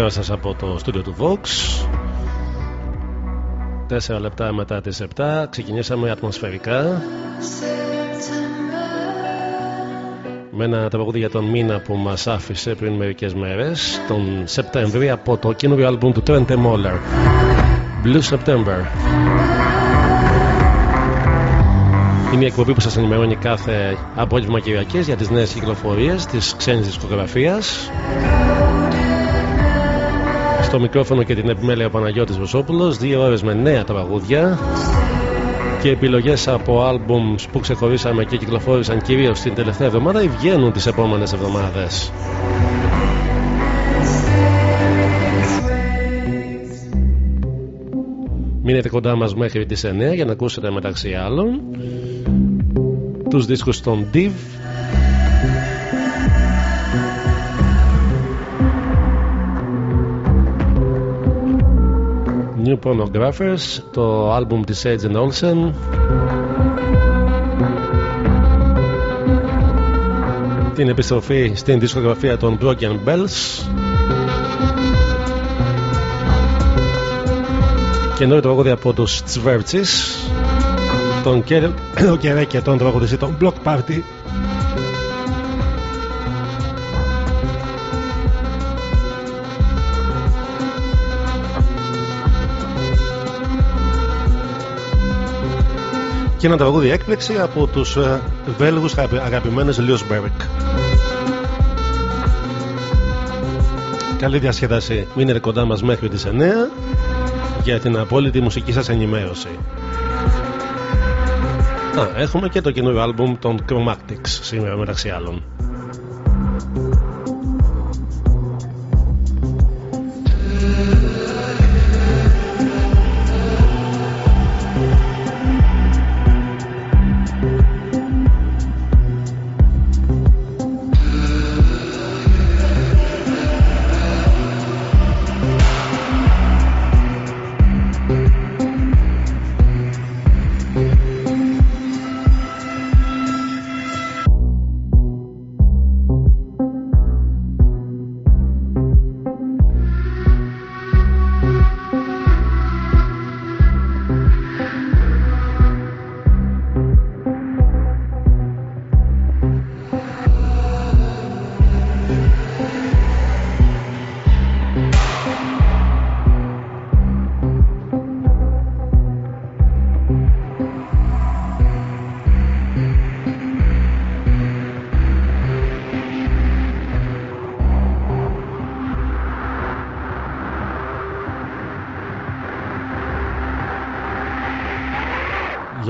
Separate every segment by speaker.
Speaker 1: Καλησπέρα σας από το στούντιο του Vox. 4 λεπτά μετά τις 7 ξεκινήσαμε ατμοσφαιρικά. Με ένα τραγούδι για τον μήνα που μας άφησε πριν μερικές μέρες τον Σεπτέμβρη από το καινούριο άλμπουμ του Trent Moller Blue September. Είναι η εκπομπή που σας ενημερώνει κάθε απόγευμα Κυριακές για τις νέες κυκλοφορίες της ξένης δισκογραφίας στο μικρόφωνο και την επιμέλεια ο Παναγιώτης Βοσόπουλος. Δύο ώρες με νέα τραγούδια και επιλογές από άλμπουμς που ξεχωρίσαμε και κυκλοφόρησαν κυρίως την τελευταία εβδομάδα ή βγαίνουν τις επόμενες εβδομάδες. Μείνετε κοντά μας μέχρι τις 9 για να ακούσετε μεταξύ άλλων τους δίσκους των Div New Pornographers το άλμπουμ της Agent Olsen. Την επιστροφή στην δισκογραφία των Broken Bells. Καινούριο τραγούδι από τους Τσβέρτσις τον Κερέ και τον τραγουδιστή των Block Party και ένα τραγούδι έκπληξη από τους ε, Βέλγους αγαπημένους Λιωσμπέργκ. Καλή διασκέδαση. Μείνετε κοντά μας μέχρι τις 9 για την απόλυτη μουσική σας ενημέρωση. Α, έχουμε και το καινούριο άλμπουμ των Chromatics σήμερα μεταξύ άλλων.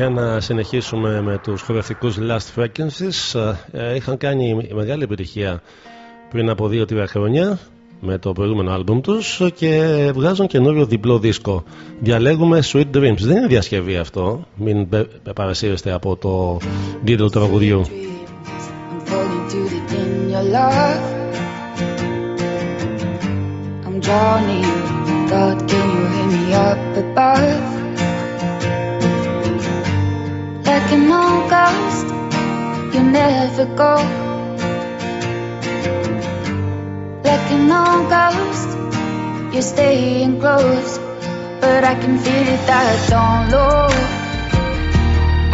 Speaker 1: Να συνεχίσουμε με τους χορευτικούς Last Frequencies ε, είχαν κάνει μεγάλη επιτυχία πριν από δύο-τρία χρόνια με το προηγούμενο άλμπουμ τους και βγάζουν καινούριο διπλό δίσκο. Διαλέγουμε Sweet Dreams. Δεν είναι διασκευή αυτό μην παρασύρεστε από το τίτλο του τραγουδιού. Johnny, God, can you hear me up above? Like an August, you never go. Like an August, you're staying close, but I can feel it that down low.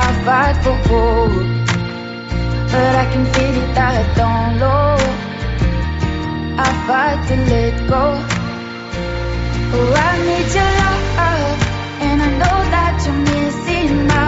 Speaker 1: I fight for hope, but I can feel it that down low. I fight to let go. Oh, I need your love, and I know that you're missing mine.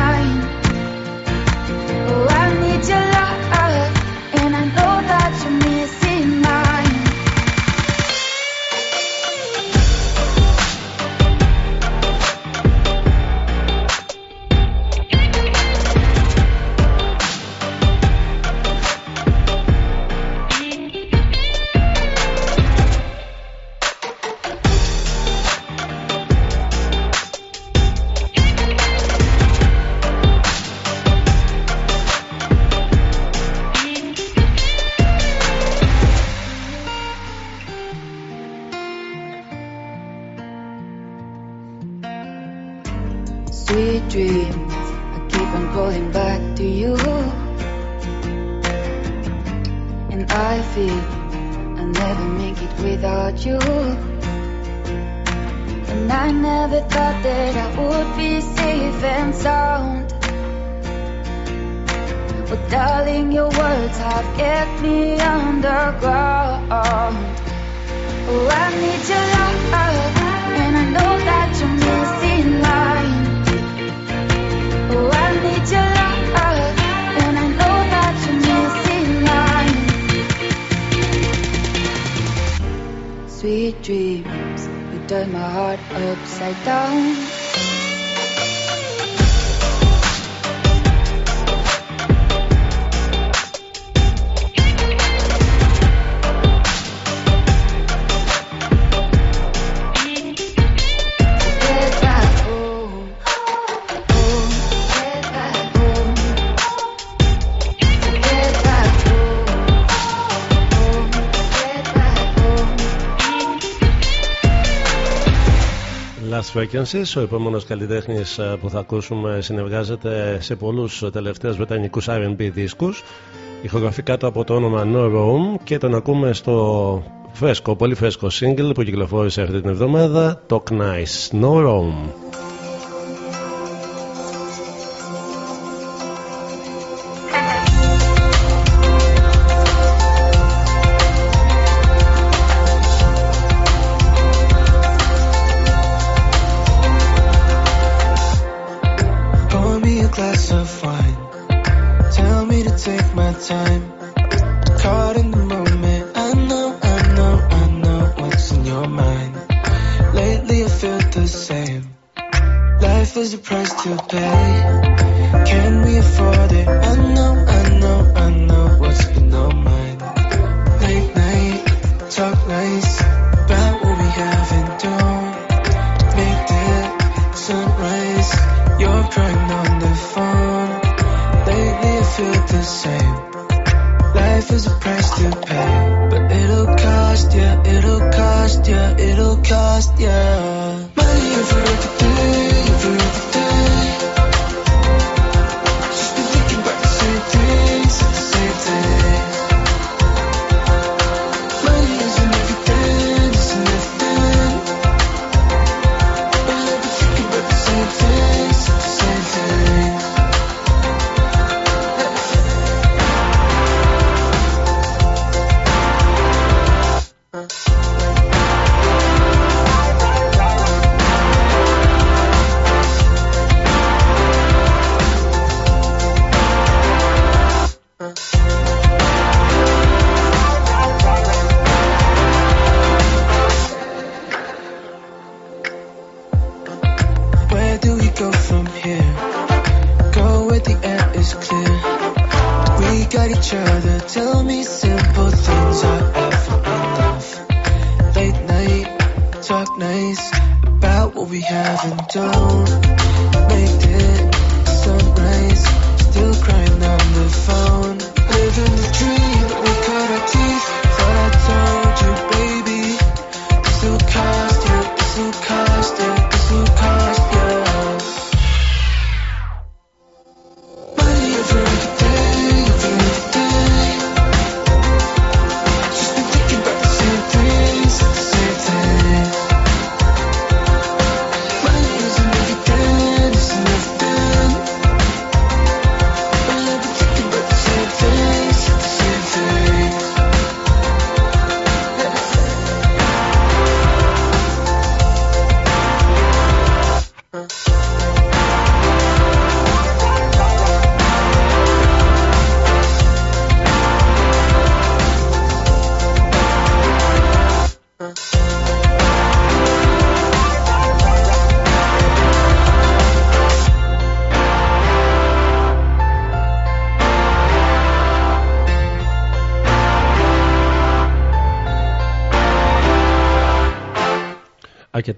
Speaker 2: Last Frequencies. Ο επόμενος καλλιτέχνης ε, που θα ακούσουμε συνεργάζεται σε πολλούς τελευταίους βρετανικούς RB δίσκους. Ηχογραφεί κάτω από το όνομα No Room και τον ακούμε στο φρέσκο, πολύ φρέσκο single που κυκλοφόρησε αυτή την εβδομάδα. Talk Nice, No Room.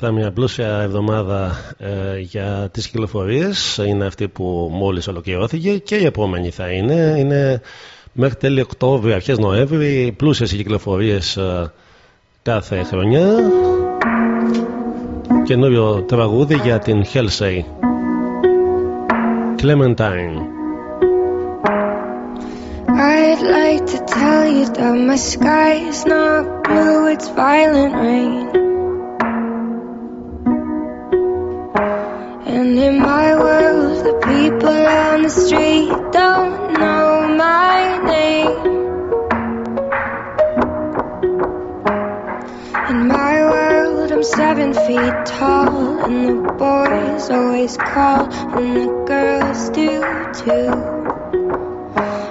Speaker 2: Αρκετά μια πλούσια εβδομάδα ε, για τις κυκλοφορίες. Είναι αυτή που μόλις ολοκληρώθηκε και η επόμενη θα είναι. Είναι μέχρι τέλη Οκτώβρη, αρχές Νοέμβρη πλούσιες οι κυκλοφορίες ε, κάθε χρονιά. Καινούριο τραγούδι για την Hellsay Clementine.
Speaker 3: I'd like to tell you that my sky is not blue, it's violent rain. People on the street don't know my name. In my world, I'm seven feet tall, and the boys always call, and the girls do too.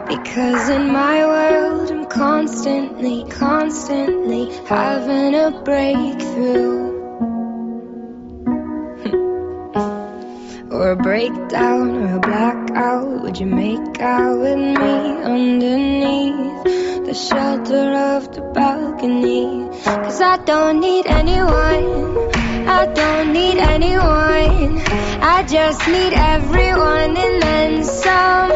Speaker 3: Because in my world, I'm constantly, constantly having a breakthrough. Or a breakdown or a blackout. Would you make out with me underneath the shelter of the balcony? Cause I don't need anyone. I don't need anyone. I just need everyone and then some.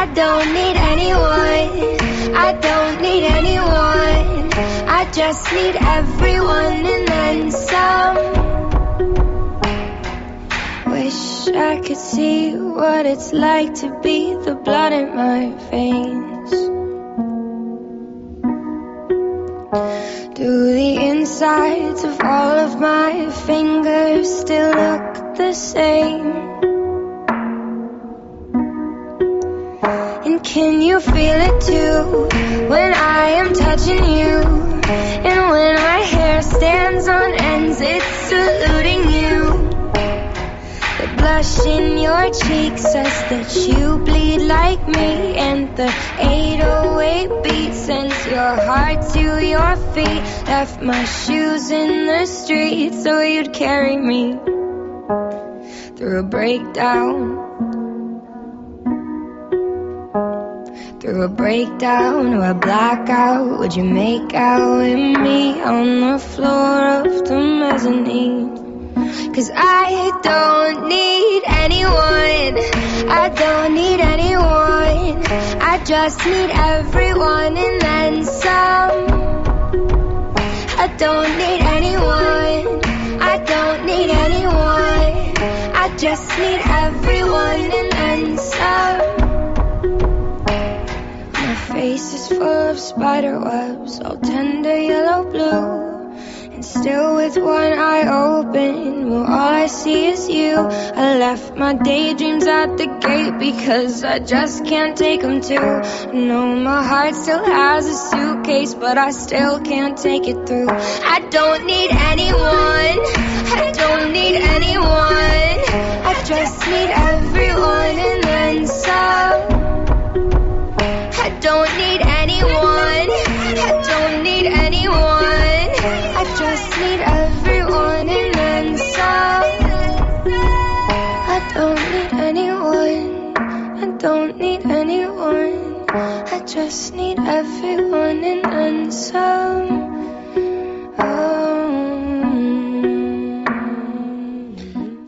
Speaker 3: I don't need anyone. I don't need anyone. I just need everyone and then some. Wish I could see what it's like to be the blood in my veins. Do the insides of all of my fingers still look the same? And can you feel it too when I am touching you? And when my hair stands on ends, it's saluting you. Blush in your cheek says that you bleed like me, and the 808 beat sends your heart to your feet. Left my shoes in the street so you'd carry me through a breakdown. Through a breakdown or a blackout, would you make out with me on the floor of the mezzanine? Cause I don't need anyone, I don't need anyone, I just need everyone and then some. I don't need anyone, I don't need anyone, I just need everyone and then some My face is full of spider webs, all tender yellow blue. Still with one eye open, well, all I see is you. I left my daydreams at the gate because I just can't take them too. No, my heart still has a suitcase, but I still can't take it through. I don't need anyone, I don't need anyone. I just need everyone and then some. I don't need anyone. I don't need anyone. Don't need anyone. I just need everyone and then some.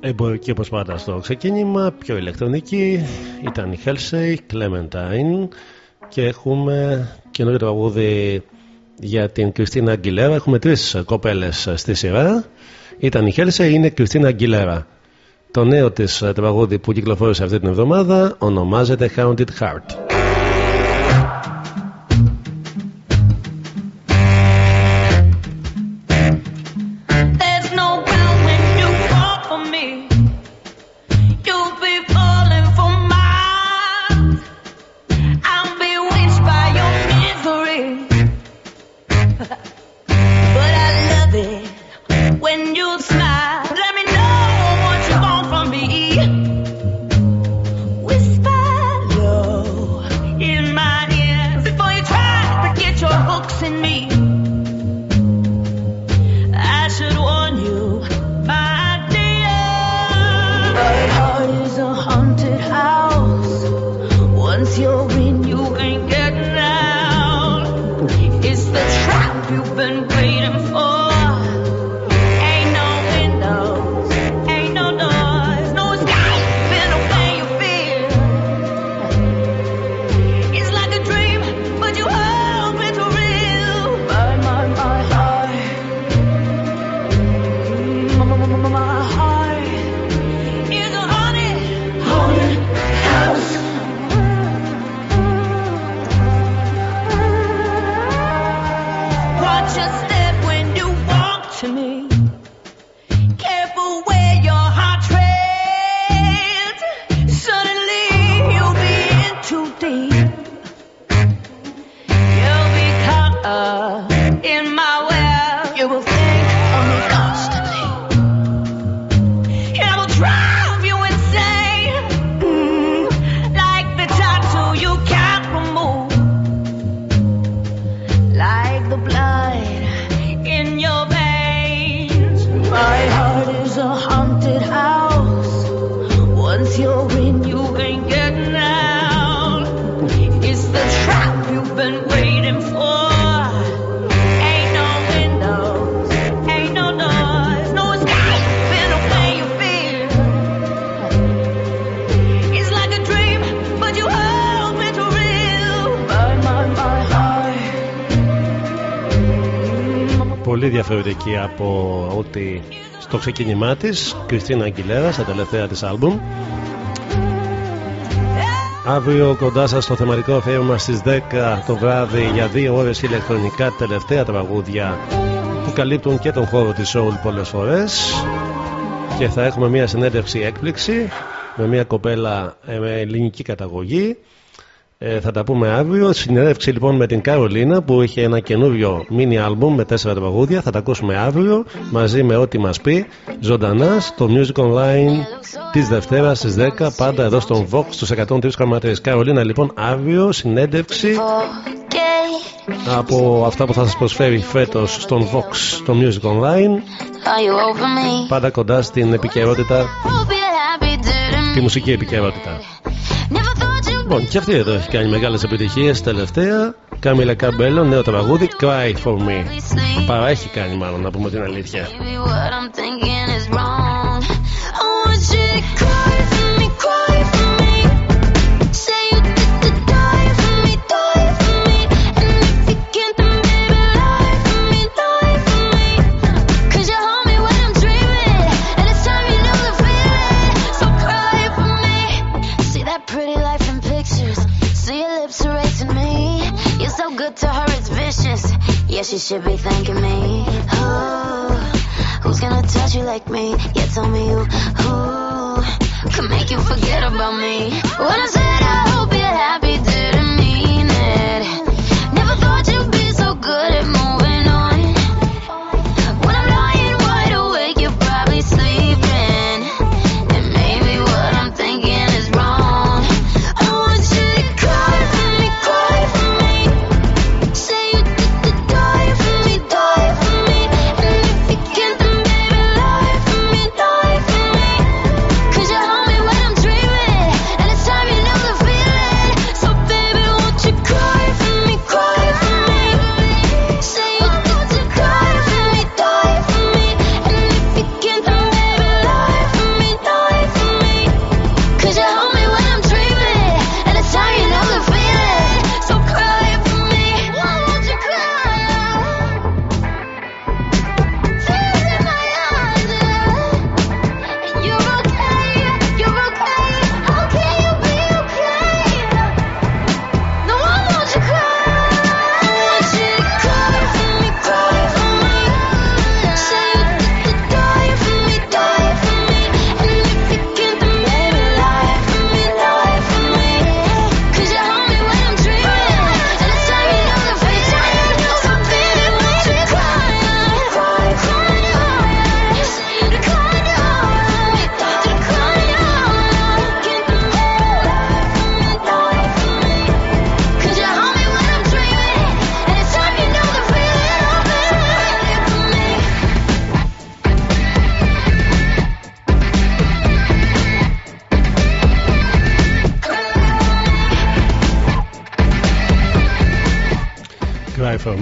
Speaker 1: Εμπορική όπως πάντα στο ξεκίνημα, πιο ηλεκτρονική ήταν η Halsey, Clementine και έχουμε καινούριο τραγούδι για την Κριστίνα Αγγιλέρα. Έχουμε τρεις κοπέλες στη σειρά. Ήταν η Χέλσε, είναι η Κριστίνα Αγγιλέρα. Το νέο της τραγούδι που κυκλοφόρησε αυτή την εβδομάδα ονομάζεται Haunted Heart. Ξεκίνημά της Κριστίνα Αγγιλέρα στα τελευταία της άλμπουμ. Αύριο κοντά σας στο θεματικό αφιέρωμα στις 10 το βράδυ για δύο ώρες ηλεκτρονικά τελευταία τραγούδια που καλύπτουν και τον χώρο της Soul πολλές φορές. Και θα έχουμε μια συνέντευξη έκπληξη με μια κοπέλα ε, με ελληνική καταγωγή ε, θα τα πούμε αύριο. Συνέντευξη λοιπόν με την Καρολίνα που είχε ένα καινούριο mini album με τέσσερα τραγούδια. Θα τα ακούσουμε αύριο μαζί με ό,τι μας πει ζωντανά στο Music Online της Δευτέρας στις 10 πάντα εδώ στον Vox στους 103 καματρίε. Καρολίνα λοιπόν αύριο συνέντευξη από αυτά που θα σας προσφέρει φέτος στον Vox στο Music Online. Πάντα κοντά στην επικαιρότητα, τη μουσική επικαιρότητα. Λοιπόν, και αυτή εδώ έχει κάνει μεγάλες επιτυχίες τελευταία. Κάμιλα Καμπέλο, νέο τραγούδι, Cry for Me. Παρά έχει κάνει, μάλλον, να πούμε την αλήθεια.
Speaker 4: She should be thanking me. Who, who's gonna touch you like me? Yeah, tell me who, who can make you forget about me? When I said I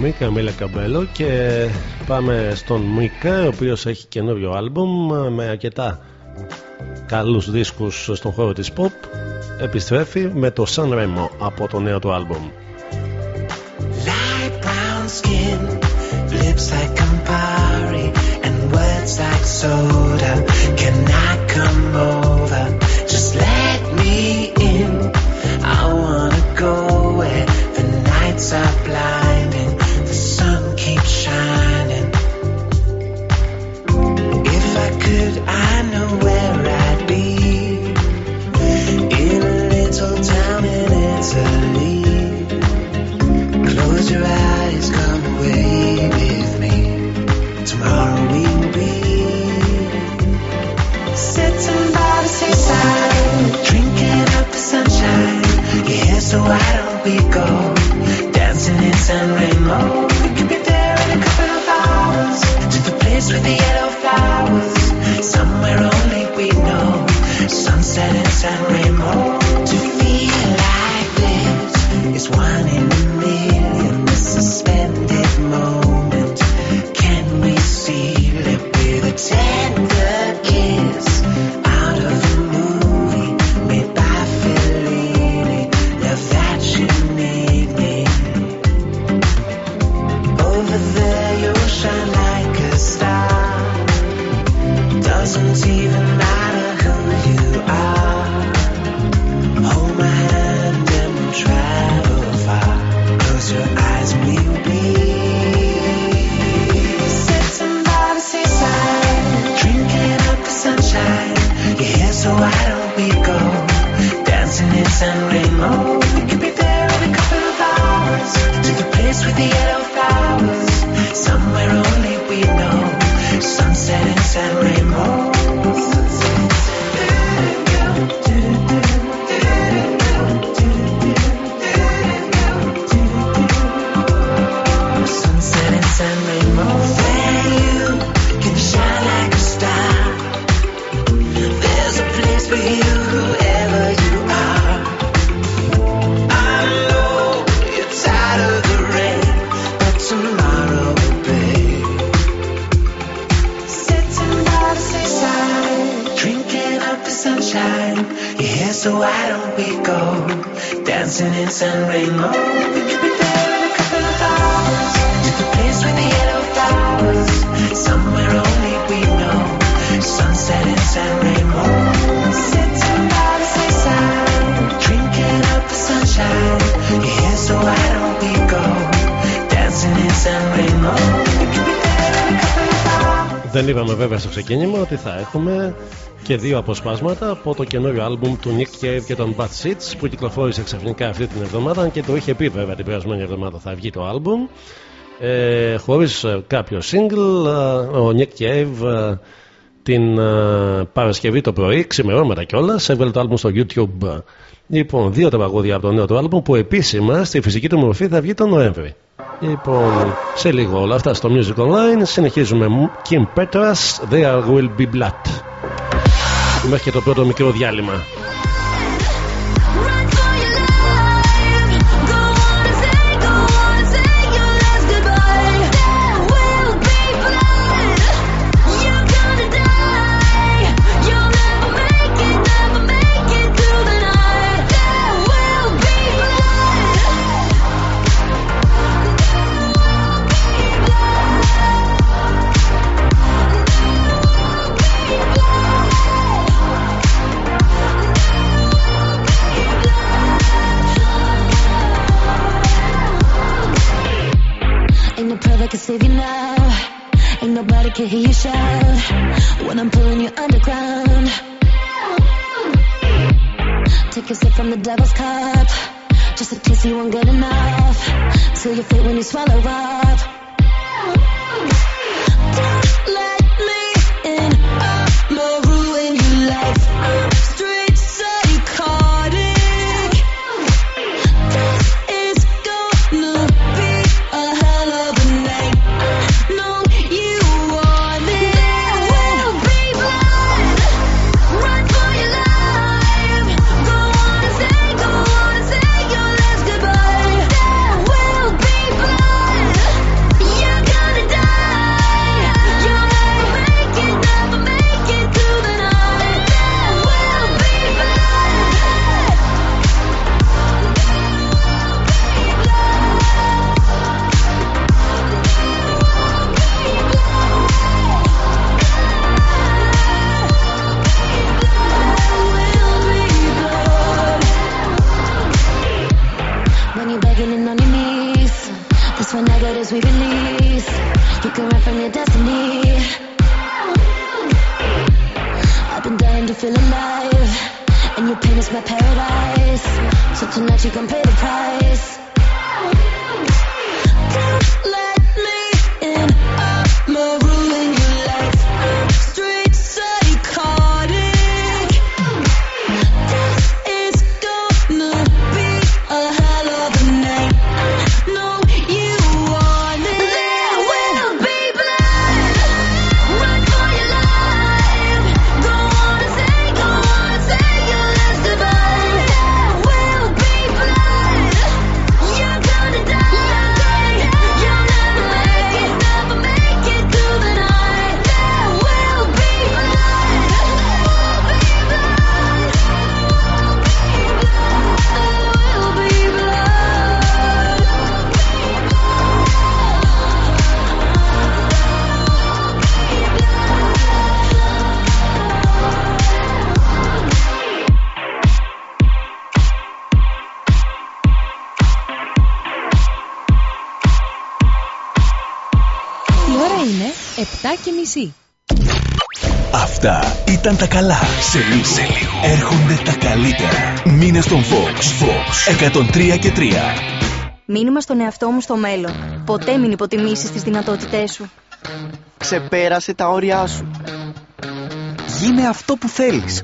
Speaker 4: Cry for Me,
Speaker 1: Καμίλα Καμπέλο και πάμε στον Μίκα ο οποίος έχει καινούριο άλμπουμ με αρκετά καλούς δίσκους στον χώρο της pop επιστρέφει με το San Remo από το νέο του άλμπουμ
Speaker 5: Light brown skin, lips like Campari, and words like soda. Can I you shine like over there
Speaker 4: ξεκίνημα ότι θα έχουμε και δύο αποσπάσματα από το καινούριο άλμπουμ του Nick Cave και των Bad Seeds που κυκλοφόρησε ξαφνικά αυτή την εβδομάδα και το είχε πει βέβαια την περασμένη εβδομάδα θα βγει το άλμπουμ. Ε, χωρίς ε, κάποιο single ε, ο Nick Cave ε, την Παρασκευή το πρωί ξημερώματα κιόλας έβγαλε το άλμπουμ στο YouTube. Λοιπόν δύο τα παγόδια από το νέο του άλμπουμ που επίσημα στη φυσική του μορφή θα βγει τον Νοέμβρη Λοιπόν, σε λίγο όλα αυτά στο Music Online. Συνεχίζουμε. Kim Petras, There Will Be Blood. Μέχρι και το πρώτο μικρό διάλειμμα. Can hear you shout when I'm pulling you underground. Take a sip from the devil's cup. Just a taste you won't get enough. Till you fit when you swallow up. feel alive, and your pain is my paradise. So tonight you can pay the price.
Speaker 6: Και μισή.
Speaker 7: Αυτά ήταν τα καλά. Σε λίγο, σε λίγο. έρχονται τα καλύτερα. Μήνε στον Fox. Fox 103 και 3.
Speaker 8: Μήνυμα στον εαυτό μου στο μέλλον. Ποτέ μην υποτιμήσεις τις δυνατότητές σου.
Speaker 9: Ξεπέρασε τα όρια σου.
Speaker 10: Γίνε αυτό που θέλεις.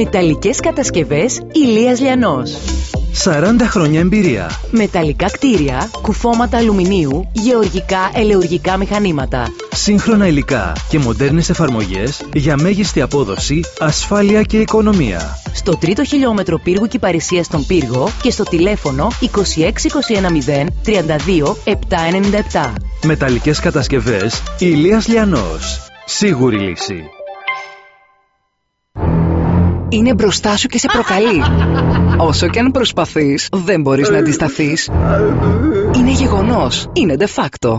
Speaker 6: Μεταλλικές κατασκευές Ηλίας Λιανός.
Speaker 10: 40 χρόνια εμπειρία.
Speaker 6: Μεταλλικά κτίρια, κουφώματα αλουμινίου, γεωργικά ελεουργικά μηχανήματα.
Speaker 10: Σύγχρονα υλικά και μοντέρνες εφαρμογές για μέγιστη απόδοση, ασφάλεια και οικονομία.
Speaker 6: Στο τρίτο χιλιόμετρο πύργου Κυπαρισίας στον Πύργο και στο τηλέφωνο 26210 32 797.
Speaker 10: Μεταλλικές κατασκευές Ηλίας Λιανός. Σίγουρη λύση.
Speaker 11: Είναι μπροστά σου και σε προκαλεί. Όσο και αν προσπαθείς, δεν μπορείς να αντισταθείς. Είναι γεγονός. Είναι de facto.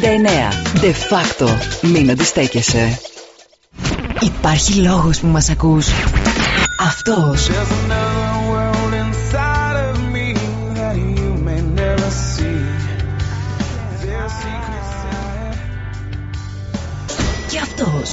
Speaker 11: De facto. Μην αντιστέκεσαι.
Speaker 6: Υπάρχει λόγος που μας ακούς. Αυτός. Και αυτός.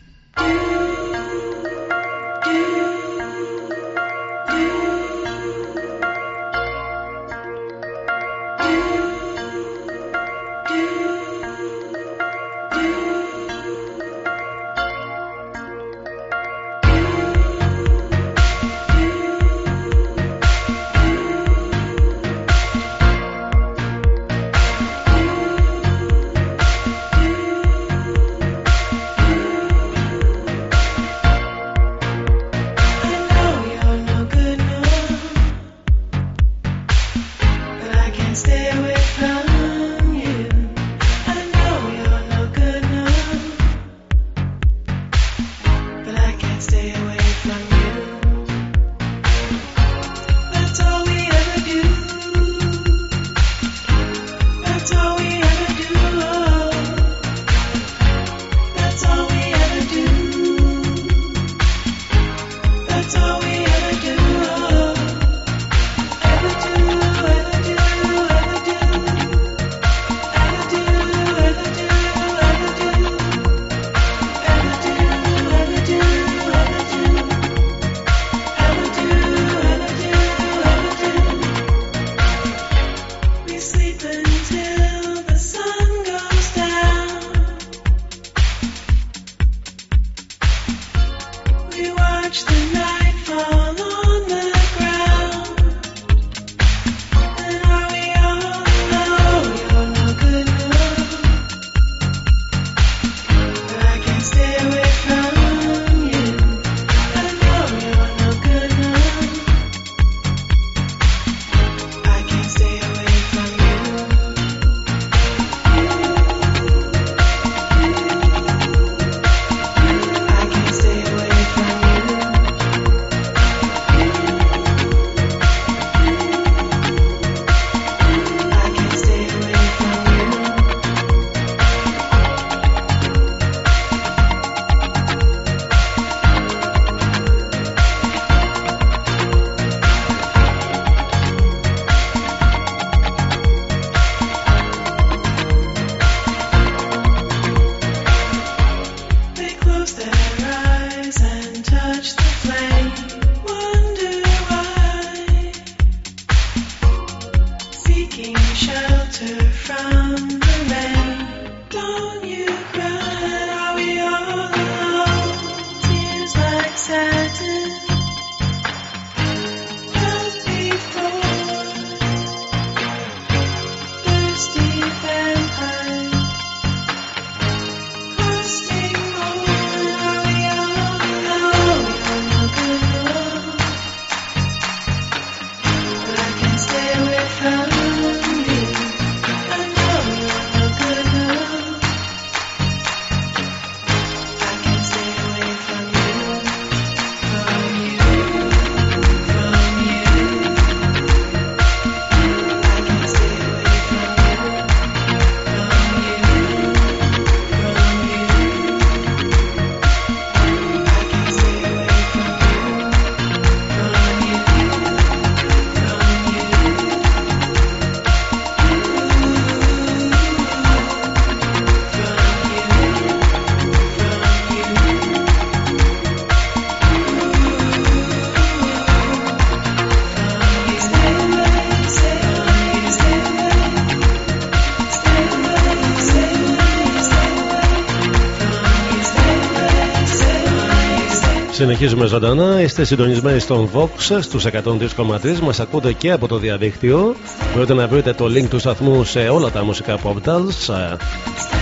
Speaker 1: Συνεχίζουμε ζωντανά. Είστε συντονισμένοι στον Vox στους 103,3. Μας ακούτε και από το διαδίκτυο. Μπορείτε να βρείτε το link του σταθμού σε όλα τα μουσικά pop dance ε,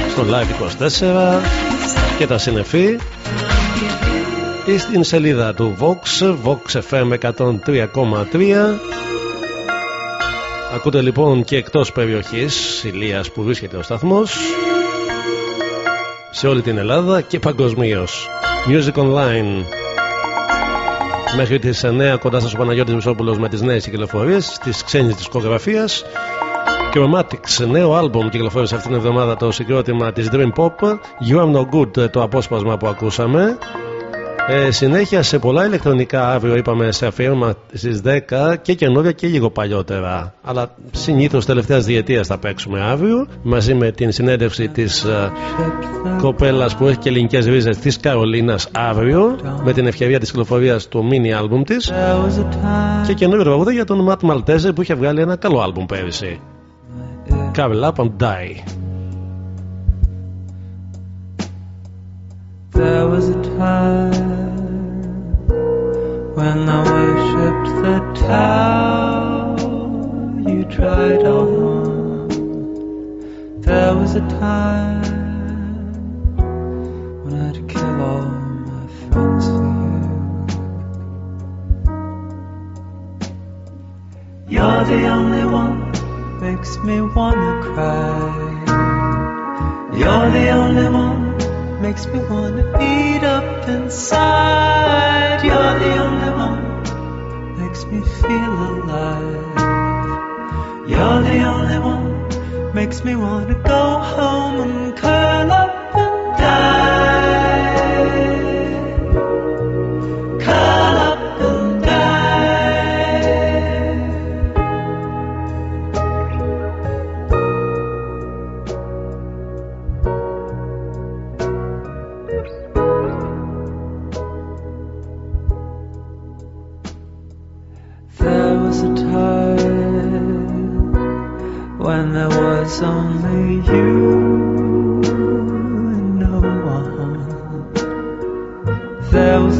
Speaker 1: στο Live 24 και τα συνεφή. Ή στην σελίδα του Vox, Vox FM 103,3. Ακούτε λοιπόν και εκτός περιοχής Ηλίας που βρίσκεται ο σταθμός σε όλη την Ελλάδα και παγκοσμίως. Music Online Μέχρι τις 9 κοντά σας ο Παναγιώτης Μισόπουλο με τις νέες κυκλοφορίες τη ξένη δισκογραφία. Chromatics, νέο άλμπομ κυκλοφόρησε αυτήν την εβδομάδα το συγκρότημα της Dream Pop You Are No Good το απόσπασμα που ακούσαμε ε, συνέχεια σε πολλά ηλεκτρονικά αύριο είπαμε σε αφιέρωμα στις 10 και καινούργια και λίγο παλιότερα. Αλλά συνήθως τελευταίας διετίας θα παίξουμε αύριο μαζί με την συνέντευξη της uh, κοπέλας που έχει και ελληνικές ρίζες της Καρολίνας αύριο με την ευκαιρία της κυκλοφορίας του mini album της. Και καινούργιο τραγούδι για τον Ματ Maltese που είχε βγάλει ένα καλό album πέρυσι. Carvel Up and Die
Speaker 12: There was a time when I worshipped the tower you tried on. There was a time when I'd kill all my friends for you. You're the only one makes me wanna cry. You're the only one makes me wanna eat up inside. You're the only one makes me feel alive. You're the only one makes me wanna go home and curl up and die. Only you and no one. There was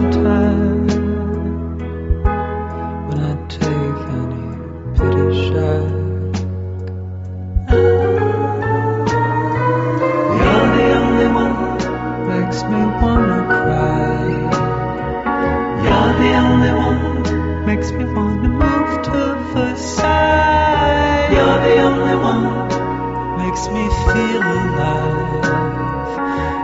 Speaker 12: makes me feel alive.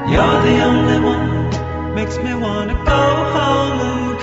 Speaker 12: You're the only one, makes me wanna go home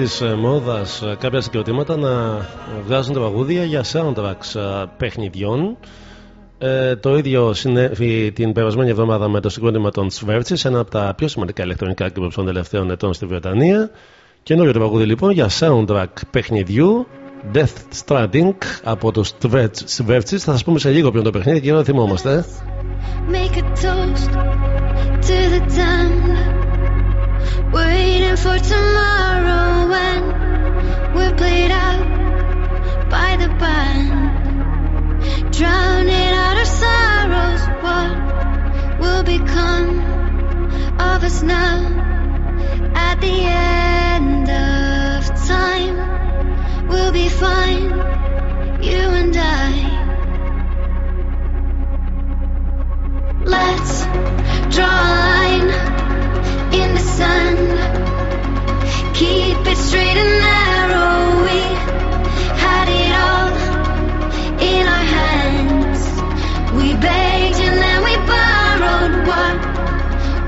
Speaker 1: τελευταία είναι τη μόδα κάποια συγκροτήματα να βγάζουν τραγούδια για soundtracks ε, παιχνιδιών. Ε, το ίδιο συνέβη την περασμένη εβδομάδα με το συγκρότημα των Σβέρτσι, ένα από τα πιο σημαντικά ηλεκτρονικά groups των τελευταίων ετών στη Βρετανία. Καινούριο τραγούδι λοιπόν για soundtrack παιχνιδιού Death Stranding από τους Σβέρτσι. Θα σας πούμε σε λίγο ποιο είναι το παιχνίδι και να θυμόμαστε.
Speaker 4: Make a toast to the damned. Waiting for tomorrow when we're played out by the band. Drowning out our sorrows, what will become of us now at the end of time? We'll be fine, you and I. Let's draw a line in the sand. Keep it straight and narrow. We had it all in our hands. We begged and then we borrowed. What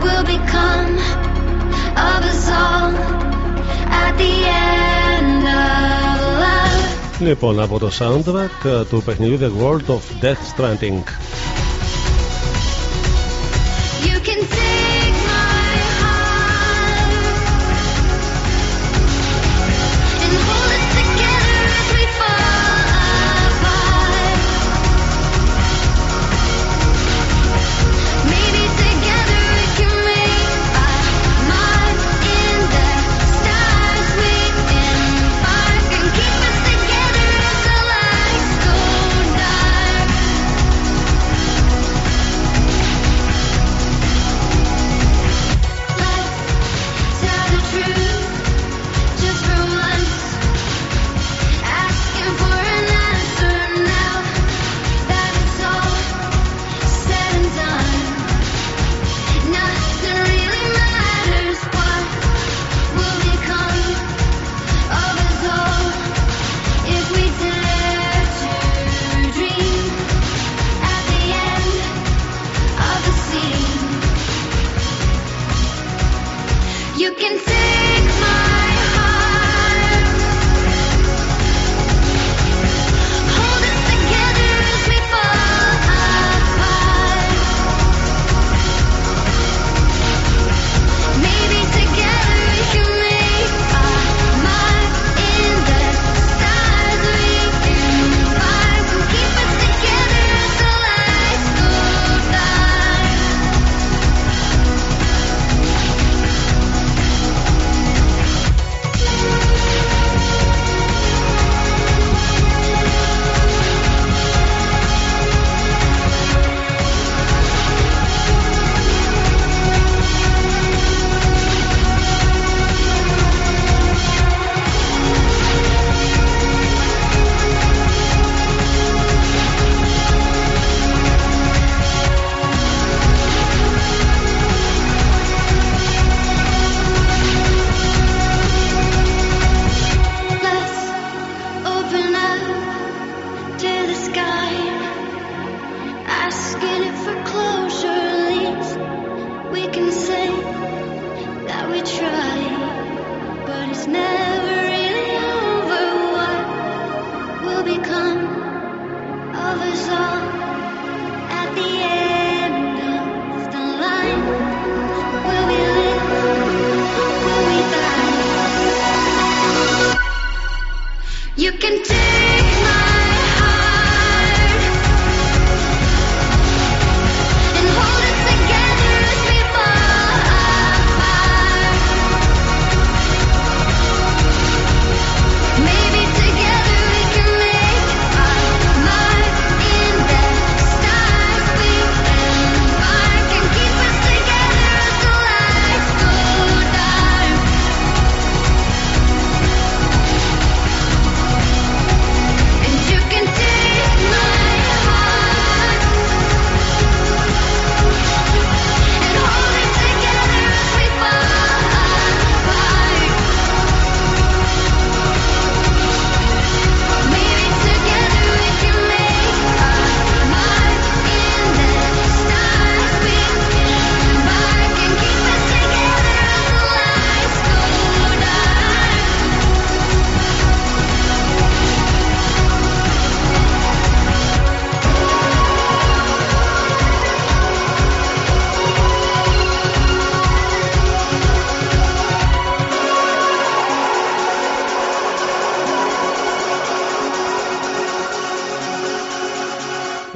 Speaker 4: will become of us all at the end of love?
Speaker 1: Λοιπόν, από το soundtrack ε, του παιχνιδιού The World of Death Stranding.
Speaker 4: You can take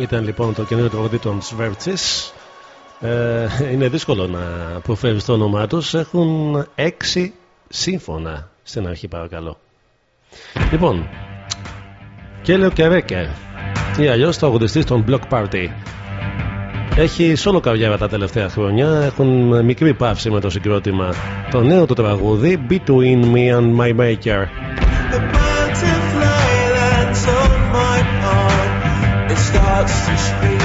Speaker 1: Ήταν λοιπόν το καινούριο τραγουδί των Σβέρτσις. Ε, είναι δύσκολο να προφέρεις το όνομά τους. Έχουν έξι σύμφωνα στην αρχή, παρακαλώ. Λοιπόν, Κέλεο Κερέκε ή αλλιώς τραγουδιστής των Block Party. Έχει σόλο καριέρα τα τελευταία χρόνια. Έχουν μικρή πάυση με το συγκρότημα. Το νέο του τραγούδι Between Me and My Maker.
Speaker 13: That's the.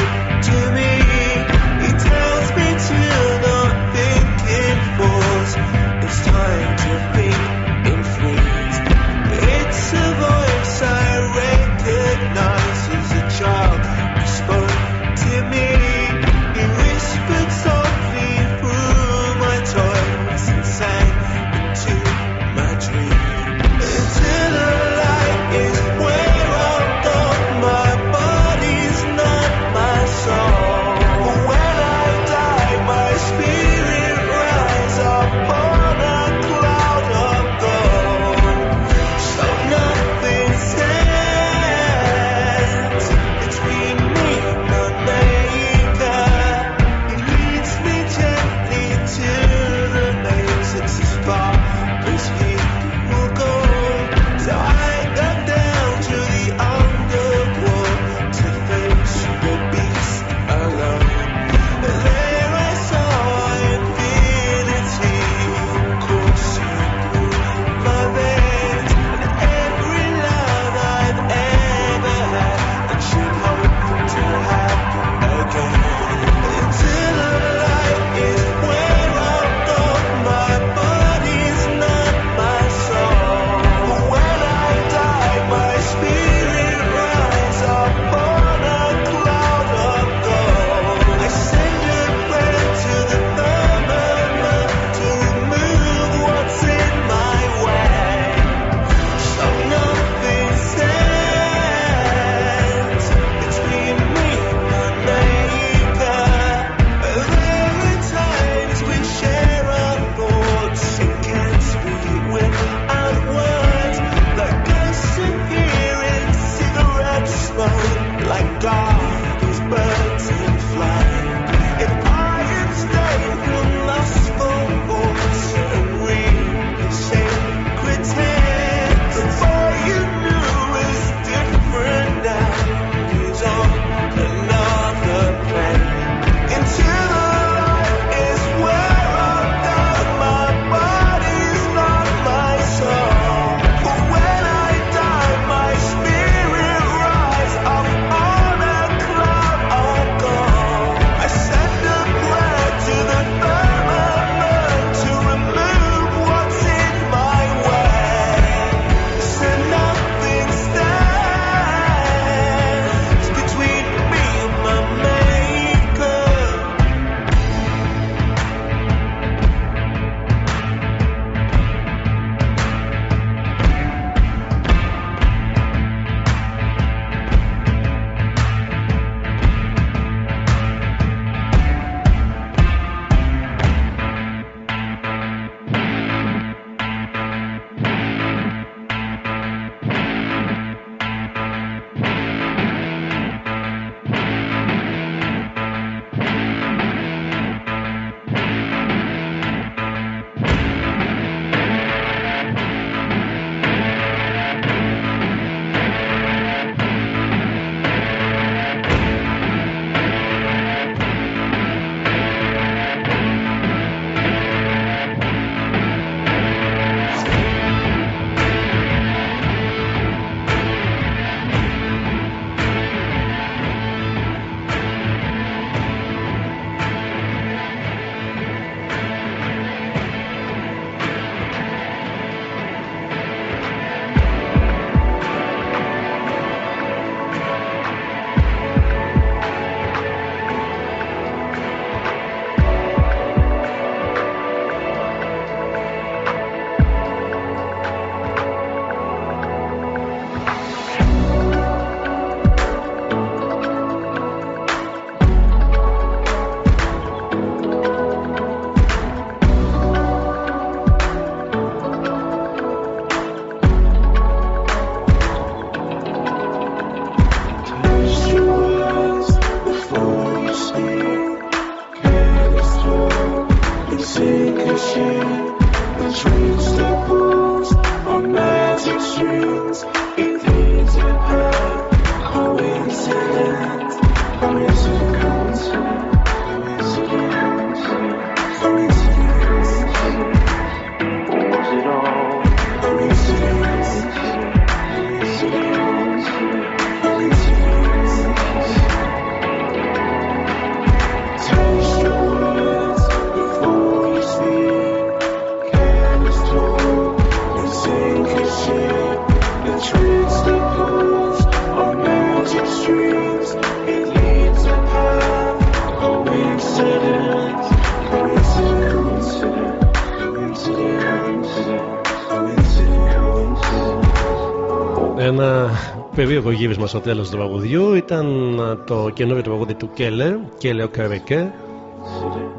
Speaker 2: Στο τέλος του τραγουδιού ήταν το καινούριο τραγούδι του Κέλλερ, Κέλλερ Καρεκέ,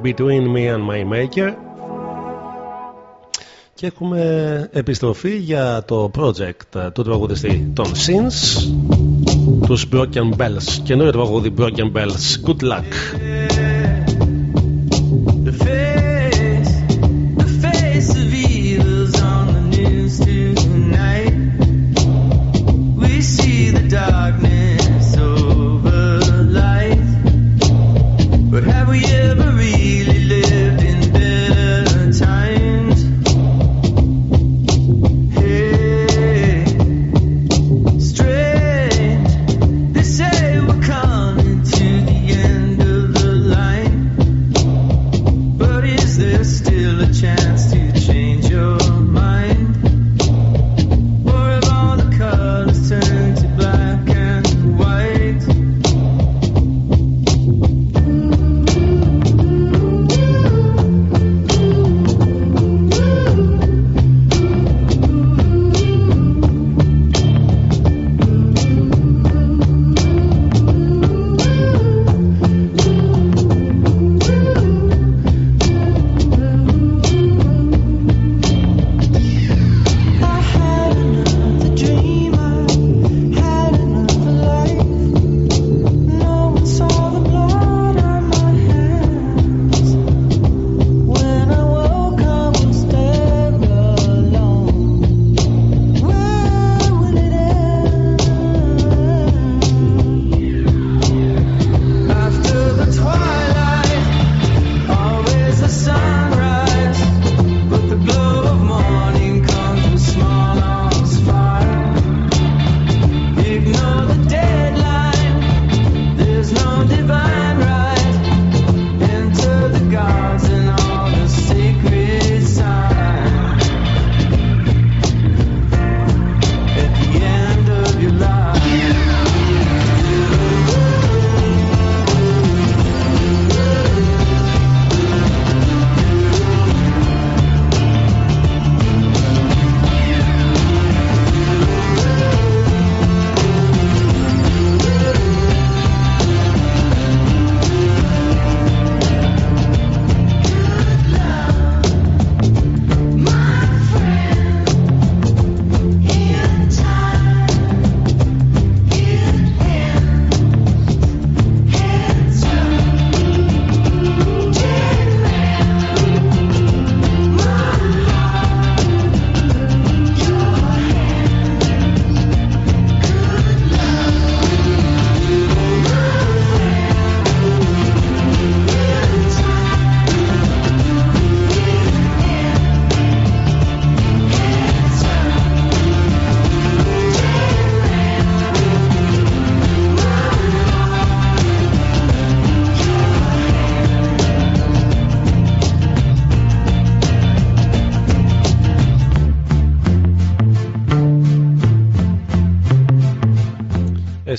Speaker 2: Between Me and My Maker. Και έχουμε επιστροφή για το project του τραγουδιστή των Sins, τους Broken Bells. Καινούριο τραγούδι Broken Bells. Good luck.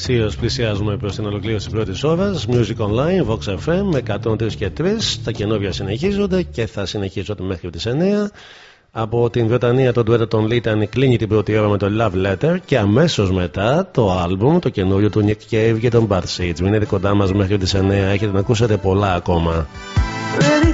Speaker 2: Αισίως πλησιάζουμε προς την ολοκλήρωση της πρώτης ώρας. Music Online, Vox FM 103 και 3 Τα καινούργια συνεχίζονται και θα συνεχίζονται μέχρι τις 9 από την Βρετανία το ντουέτο των Λίταν κλείνει την πρώτη ώρα με το Love Letter και αμέσως μετά το άλμπουμ, το καινούριο του Nick Cave και τον Bad Seeds. Μείνετε κοντά μας μέχρι τις 9, έχετε να ακούσετε πολλά ακόμα.
Speaker 14: Really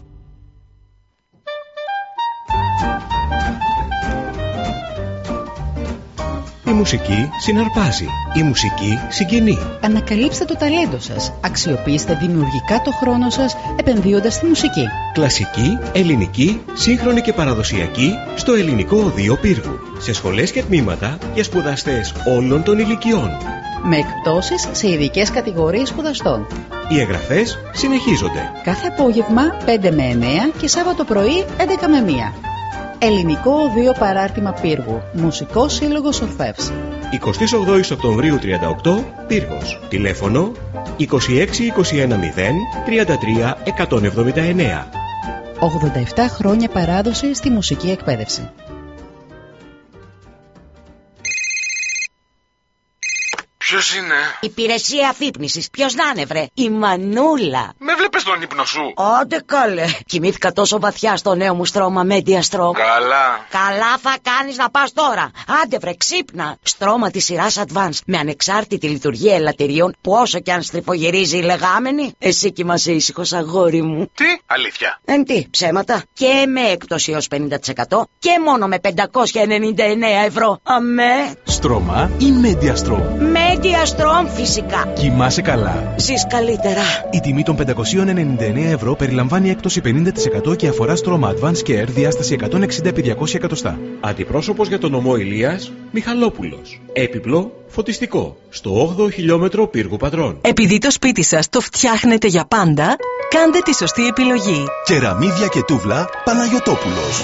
Speaker 15: μουσική συναρπάζει. Η μουσική συγκινεί.
Speaker 16: Ανακαλύψτε το ταλέντο σας. Αξιοποιήστε δημιουργικά το χρόνο σας επενδύοντας στη μουσική.
Speaker 15: Κλασική, ελληνική, σύγχρονη και παραδοσιακή στο ελληνικό οδείο πύργου. Σε σχολές και τμήματα για σπουδαστές όλων των ηλικιών.
Speaker 16: Με εκπτώσεις σε ειδικές κατηγορίες σπουδαστών.
Speaker 15: Οι εγγραφές συνεχίζονται.
Speaker 16: Κάθε απόγευμα 5 με 9 και Σάββατο πρωί 11 με 1. Ελληνικό Οδείο Παράρτημα Πύργου. Μουσικός Σύλλογος Ορφεύς.
Speaker 15: 28 Οκτωβρίου 38, Πύργος. Τηλέφωνο 26 21 0 33 179.
Speaker 16: 87 χρόνια παράδοση στη μουσική εκπαίδευση.
Speaker 17: Ποιος είναι;
Speaker 18: Υπηρεσία αφύπνισης. Ποιος να είναι, βρε; Η Μανούλα.
Speaker 17: Με βλέπεις τον ύπνο σου;
Speaker 18: Άντε καλέ. Κοιμήθηκα τόσο βαθιά στο νέο μου στρώμα Media Strom.
Speaker 17: Καλά.
Speaker 18: Καλά θα κάνεις να πας τώρα. Άντε βρε ξύπνα. Στρώμα της σειράς Advance με ανεξάρτητη λειτουργία ελαττηρίων που όσο κι αν στριφογυρίζει η λεγάμενη, εσύ κοιμάσαι ήσυχος αγόρι μου.
Speaker 17: Τι, αλήθεια.
Speaker 18: Εν τι, ψέματα. Και με έκπτωση έως 50% και μόνο με 599 ευρώ. Αμέ.
Speaker 19: Στρώμα ή Mediastrom.
Speaker 18: Media Strom φυσικά.
Speaker 19: Κοιμάσαι καλά.
Speaker 18: Ζεις καλύτερα.
Speaker 19: Η τιμή των 599 ευρώ περιλαμβάνει έκπτωση 50% και αφορά στρώμα Advanced Care διάσταση 160x200 εκατοστά.
Speaker 15: Αντιπρόσωπος για τον ομό Ηλίας, Μιχαλόπουλος. Έπιπλο, φωτιστικό. Στο 8ο χιλιόμετρο πύργου πατρών.
Speaker 11: Επειδή το σπίτι σας το φτιάχνετε για πάντα, κάντε τη σωστή επιλογή.
Speaker 20: Κεραμίδια και τούβλα Παναγιωτόπουλος.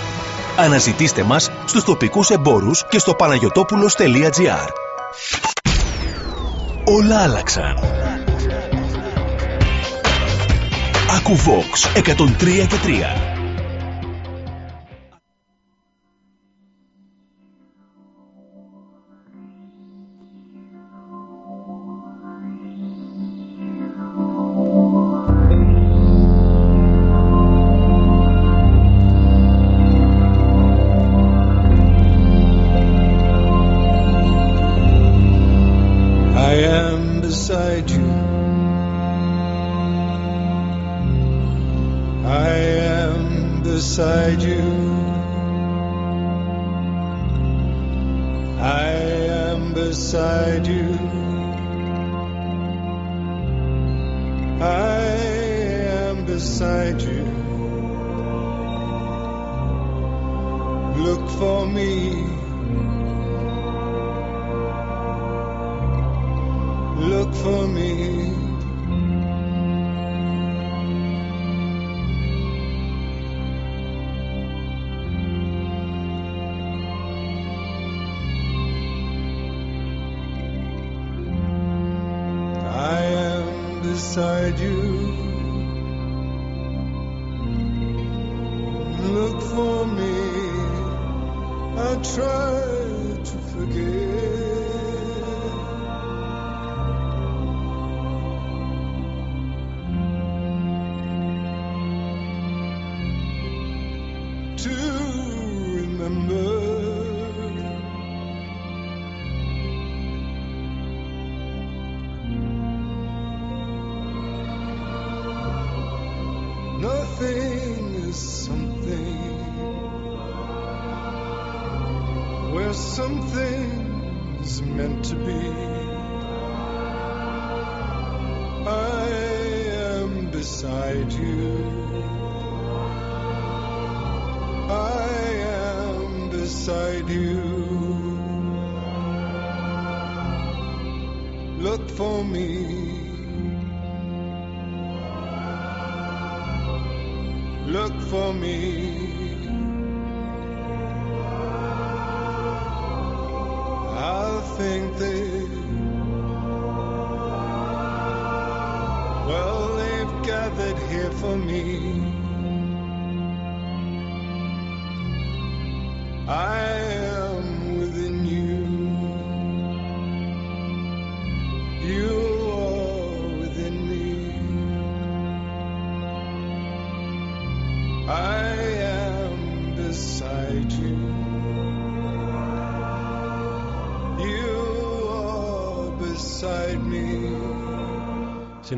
Speaker 20: Αναζητήστε μας στους τοπικούς εμπόρους και στο παναγιωτόπουλος.gr Όλα άλλαξαν. Ακού Vox 103 και 3.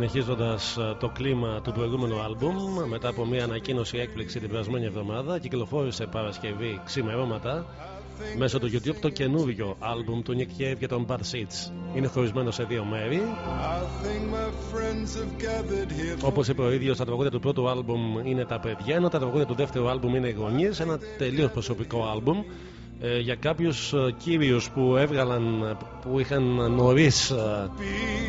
Speaker 1: Συνεχίζοντας ε, το κλίμα του προηγούμενου άλμπουμ μετά από μια ανακοίνωση έκπληξη την περασμένη εβδομάδα κυκλοφόρησε Παρασκευή ξημερώματα μέσω του YouTube το καινούριο άλμπουμ του Nick Cave και των Bad Seeds. Είναι χωρισμένο σε δύο μέρη.
Speaker 21: I think my friends have gathered here for
Speaker 1: Όπως είπε ο ίδιος, τα τραγούδια του πρώτου άλμπουμ είναι τα παιδιά, ενώ τα τραγούδια του δεύτερου άλμπουμ είναι οι γονείς. Ένα τελείως προσωπικό άλμπουμ. Ε, για κάποιους κύριους που έβγαλαν, που είχαν νωρίς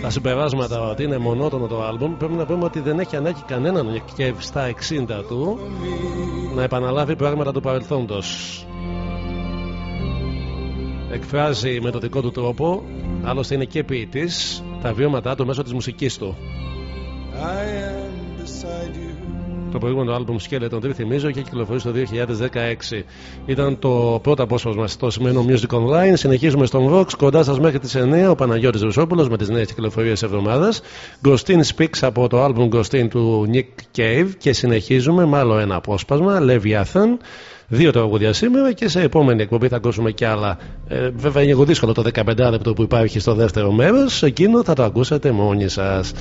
Speaker 1: τα συμπεράσματα ότι είναι μονότονο το άλμπουμ, πρέπει να πούμε ότι δεν έχει ανάγκη κανέναν και στα 60 του να επαναλάβει πράγματα του παρελθόντος. Εκφράζει με το δικό του τρόπο, άλλωστε είναι και ποιητής, τα βιώματά του μέσω της μουσικής του.
Speaker 21: I am beside you.
Speaker 1: Το προηγούμενο άλμπουμ Skeleton 3 θυμίζω είχε κυκλοφορήσει το 2016. Ήταν το πρώτο απόσπασμα στο σημερινό Music Online. Συνεχίζουμε στον Vox κοντά σας μέχρι τις 9 ο Παναγιώτης Ρουσόπουλος με τις νέες κυκλοφορίες εβδομάδας. Ghostin Speaks από το άλμπουμ Ghostin του Nick Cave και συνεχίζουμε με άλλο ένα απόσπασμα Leviathan. Δύο τραγούδια σήμερα και σε επόμενη εκπομπή θα ακούσουμε κι άλλα. Ε, βέβαια είναι λίγο δύσκολο το 15 λεπτό που υπάρχει στο δεύτερο μέρος. Εκείνο θα το ακούσετε μόνοι
Speaker 22: σας.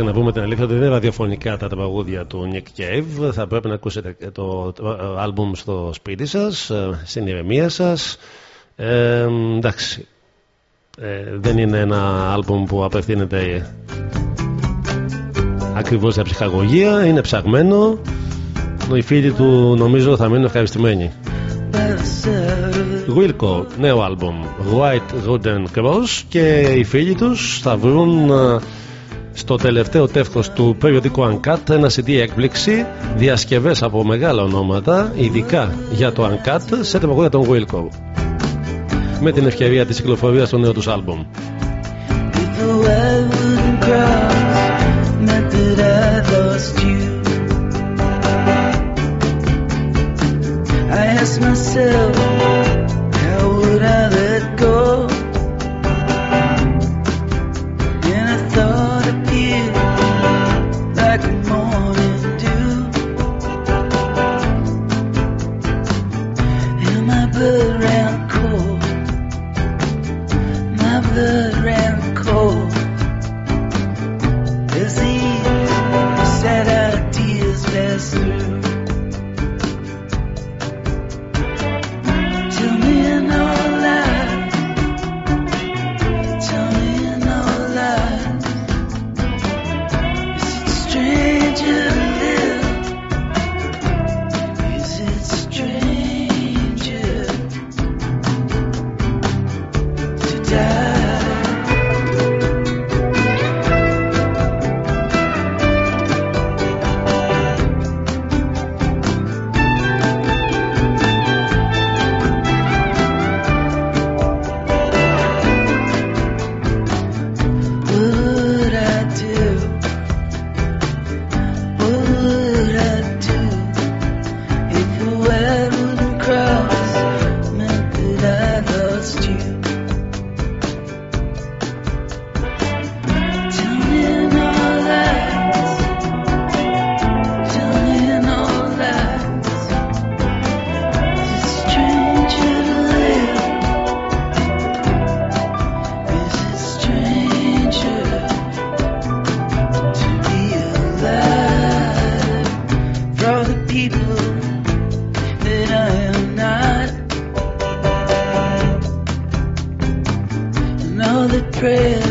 Speaker 1: Εντάξει, να πούμε την αλήθεια ότι δεν είναι ραδιοφωνικά τα τραγούδια του Nick Cave. Θα πρέπει να ακούσετε το, το άλμπουμ στο σπίτι σας, ε, στην ηρεμία σας. Ε, εντάξει, ε, δεν είναι ένα άλμπουμ που απευθύνεται ακριβώς για ψυχαγωγία, είναι ψαγμένο. Οι φίλοι του νομίζω θα μείνουν ευχαριστημένοι. Wilco, νέο άλμπουμ White Wooden Cross και οι φίλοι τους θα βρουν ε, στο τελευταίο τεύχος του περιοδικού Uncut ένα CD έκπληξη διασκευές από μεγάλα ονόματα ειδικά για το Uncut σε τραγούδια των Wilco με την ευκαιρία της κυκλοφορίας του νέου τους άλμπουμ
Speaker 2: The white wooden cross meant that I lost you. I asked myself, how would I prayer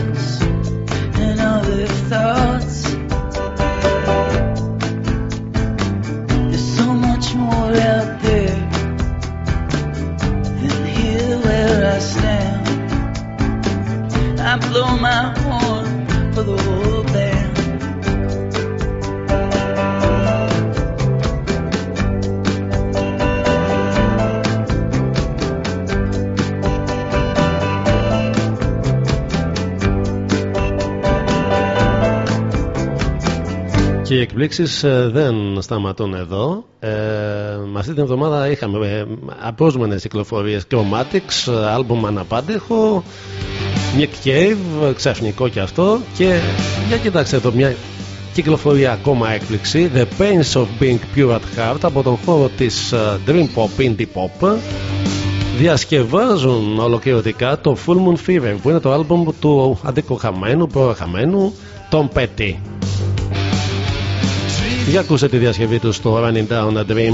Speaker 1: Και οι εκπλήξει δεν σταματούν εδώ. Ε, με αυτή την εβδομάδα είχαμε ε, απρόσμενες κυκλοφορίες Chromatics, ε, άλμπουμ αναπάντεχο, Nick Cave, ξαφνικό και αυτό. Και για κοιτάξτε εδώ μια κυκλοφορία ακόμα έκπληξη. The Pains of Being Pure at Heart από τον χώρο της Dream Pop Indie Pop. Διασκευάζουν ολοκληρωτικά το Full Moon Fever που είναι το άλμπουμ του αντικοχαμένου, προχαμένου Tom Petty. Για ακούσε τη διασκευή τους στο Running Down a Dream.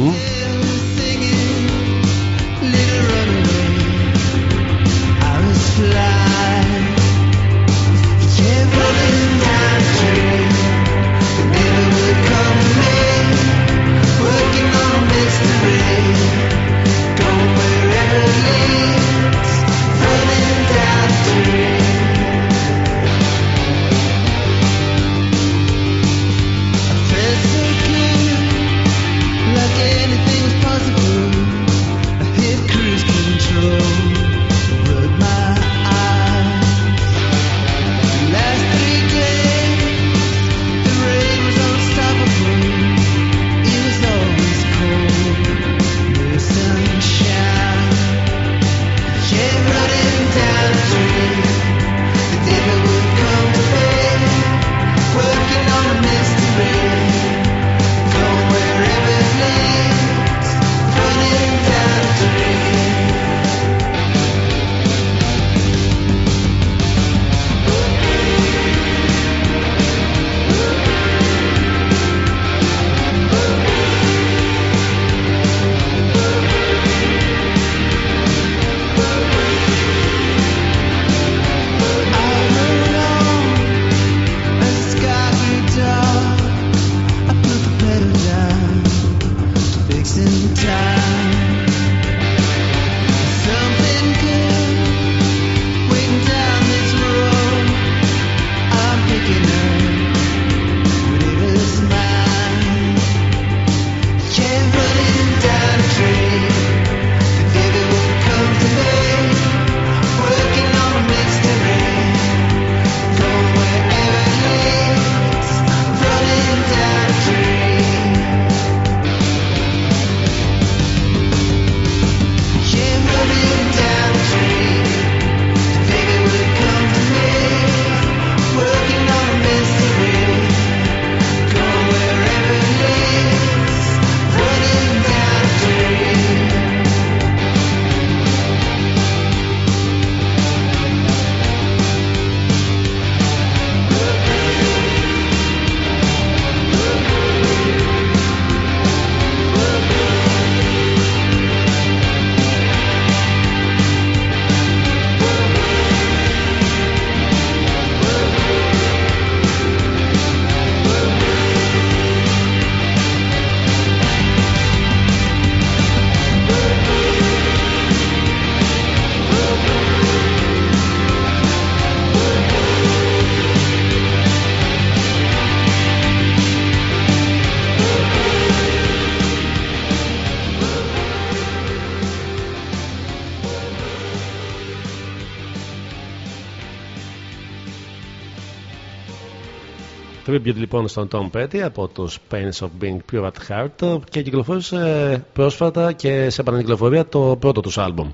Speaker 1: Tribute λοιπόν στον Tom Petty από τους Pains of Being Pure at Heart και κυκλοφόρησε πρόσφατα και σε επανακυκλοφορία το πρώτο τους άλμπουμ.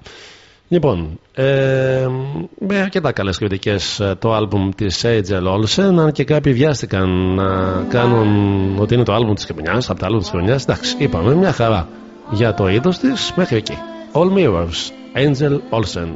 Speaker 1: Λοιπόν, ε, με αρκετά καλές κριτικές ε, το άλμπουμ της Angel Olsen αν και κάποιοι βιάστηκαν να κάνουν ότι είναι το άλμπουμ της χρονιάς, από τα άλμπουμ της χρονιάς, εντάξει, είπαμε μια χαρά για το είδος της μέχρι εκεί. All Mirrors, Angel Olsen.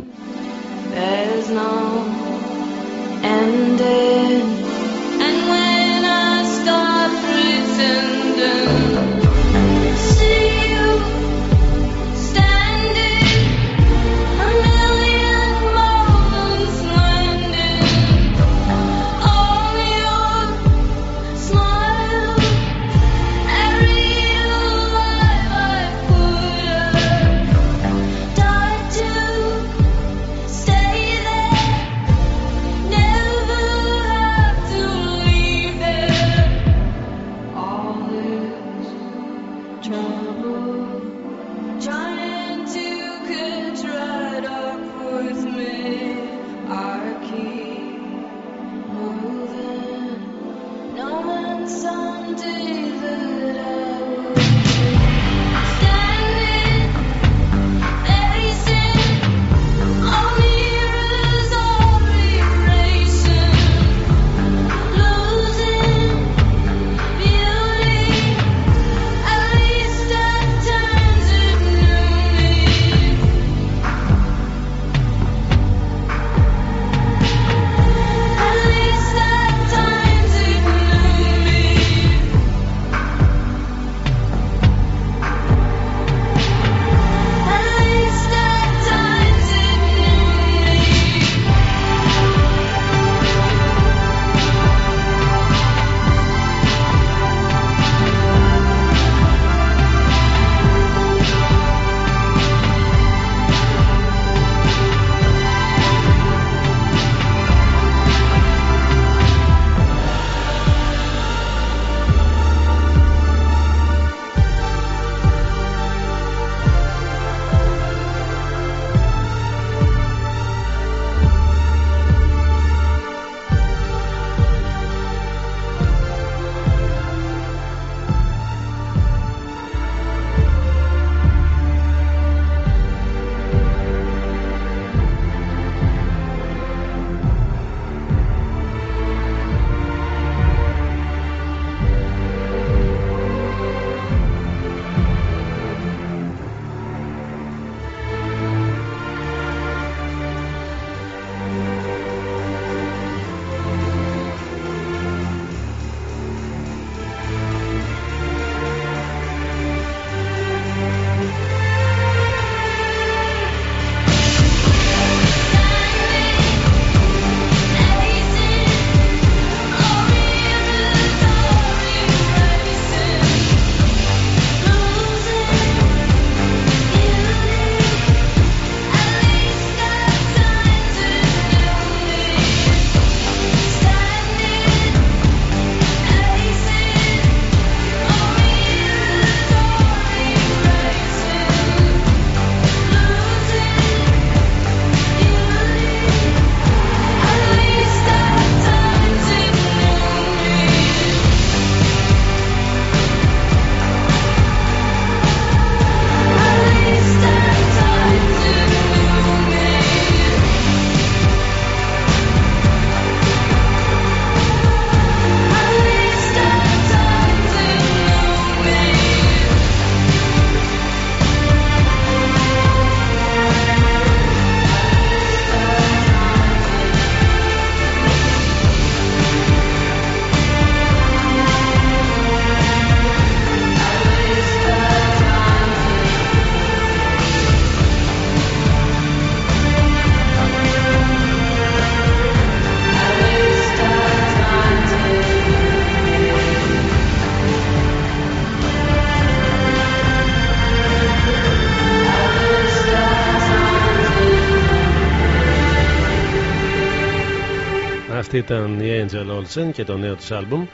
Speaker 1: Αυτή ήταν η Angel Olsen και το νέο της άλμπουμ.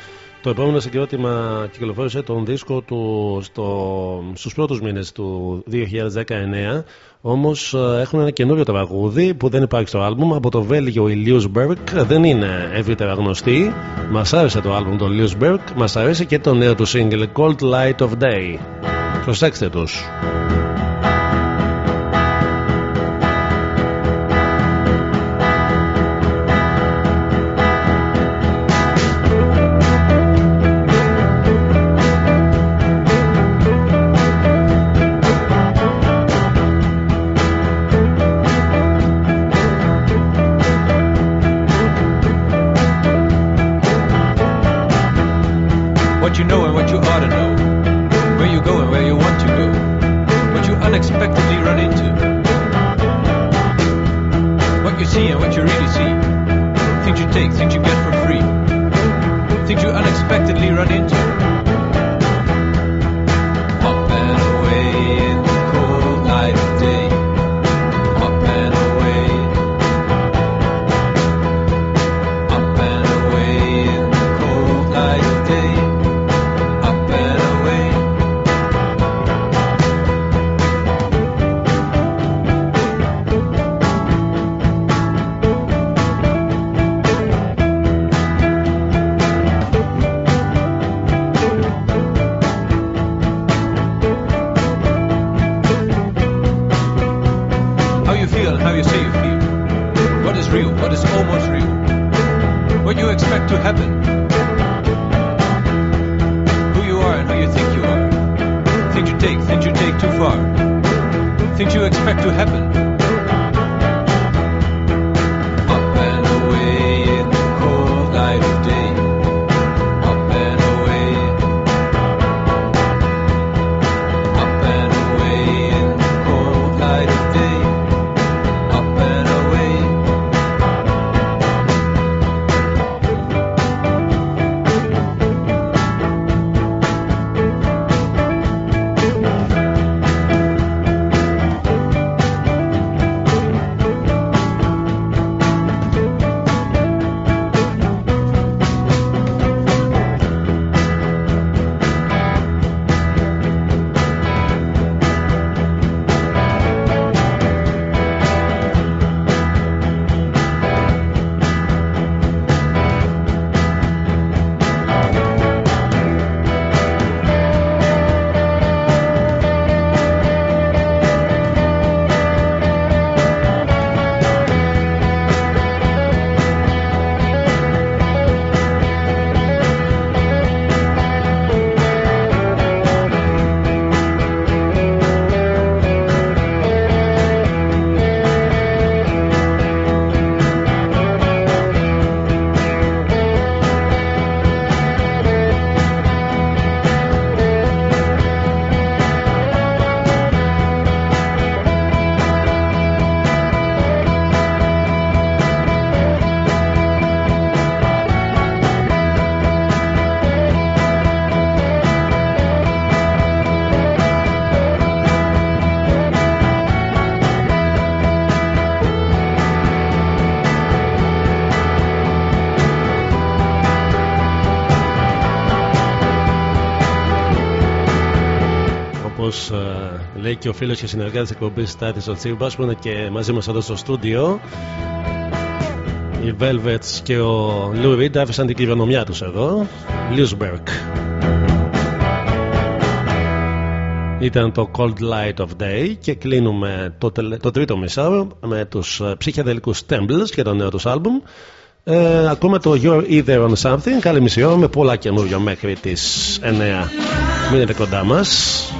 Speaker 1: Το επόμενο συγκρότημα κυκλοφόρησε τον δίσκο του στο, στους πρώτους μήνες του 2019 όμως ε, έχουν ένα καινούριο τραγούδι που δεν υπάρχει στο άλμπουμ. Από το Βέλγιο η Liusberg δεν είναι ευρύτερα γνωστή. Μας άρεσε το άλμπουμ των Liusberg μας αρέσει και το νέο του single Cold Light of Day. Προσέξτε τους και ο φίλος και συνεργάτης της εκπομπής Στάθης ο Τσίμπας που είναι και μαζί μας εδώ στο στούντιο. Οι Velvets και ο Lou Reed άφησαν την κληρονομιά τους εδώ. Liusberg Ήταν το Cold Light of Day και κλείνουμε το, τελε- το τρίτο μισάωρο με τους ε, ψυχεδελικούς Tembles και το νέο τους άλμπουμ. Ε, ακούμε το You're Either on Something. Καλή μισή ώρα με πολλά καινούριο μέχρι τις 9 μείνετε κοντά μας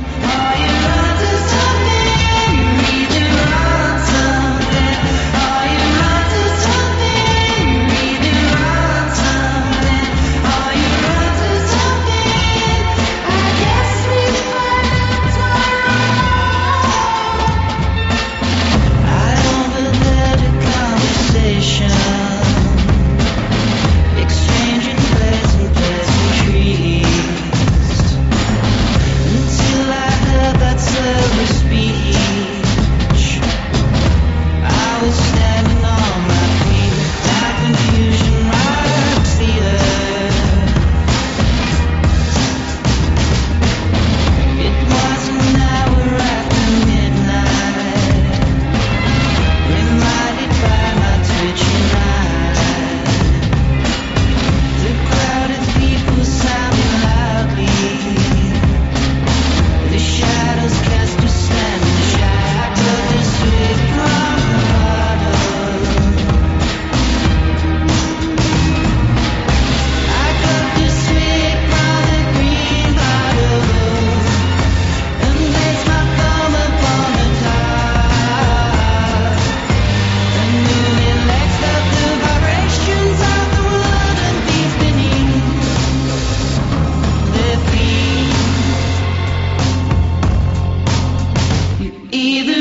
Speaker 23: Either.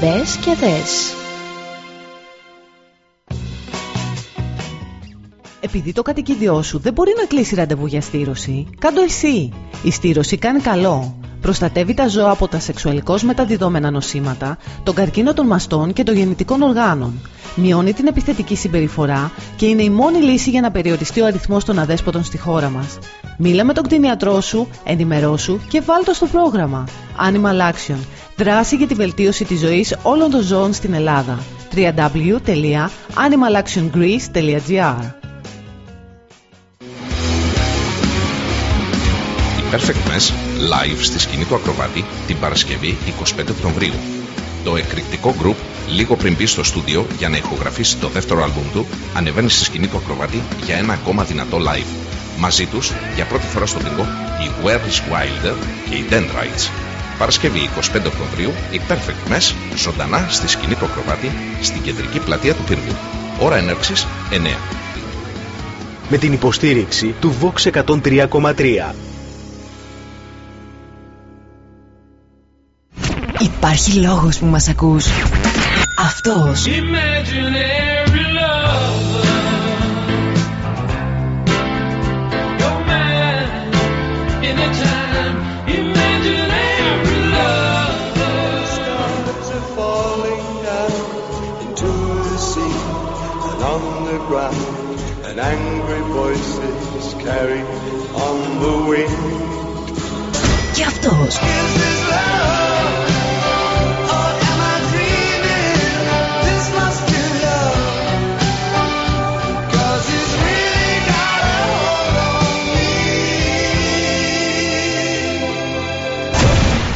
Speaker 24: Μπες και δες.
Speaker 25: Επειδή το κατοικίδιό σου δεν μπορεί να κλείσει ραντεβού για στήρωση, κάντο εσύ. Η στήρωση κάνει καλό. Προστατεύει τα ζώα από τα σεξουαλικώς μεταδιδόμενα νοσήματα, τον καρκίνο των μαστών και των γεννητικών οργάνων. Μειώνει την επιθετική συμπεριφορά και είναι η μόνη λύση για να περιοριστεί ο αριθμός των αδέσποτων στη χώρα μας. Μίλα με τον κτηνιατρό σου, ενημερώσου και βάλ το στο πρόγραμμα. Animal Action. Δράση για τη βελτίωση της ζωής όλων των ζώων στην Ελλάδα. www.animalactiongreece.gr
Speaker 26: Η Perfect Mess live στη σκηνή του Ακροβάτη την Παρασκευή 25 Οκτωβρίου. Το εκρηκτικό group λίγο πριν μπει στο στούντιο για να ηχογραφήσει το δεύτερο άλμπουμ του ανεβαίνει στη σκηνή του Ακροβάτη για ένα ακόμα δυνατό live. Μαζί τους για πρώτη φορά στον πύργο η Where is Wilder και οι Dendrites. Παρασκευή 25 Οκτωβρίου η Perfect Mess ζωντανά στη σκηνή του Ακροβάτη στην κεντρική πλατεία του πύργου. Ώρα έναρξης 9.
Speaker 27: με την υποστήριξη του Vox 103,3.
Speaker 28: Υπάρχει λόγος που μας ακούς. Αυτός.
Speaker 21: Imaginary lover, your man, anytime. Imaginary lover
Speaker 29: Stars are falling down into the sea and on the ground, and angry voices carry on the wind.
Speaker 28: Και αυτός.
Speaker 29: This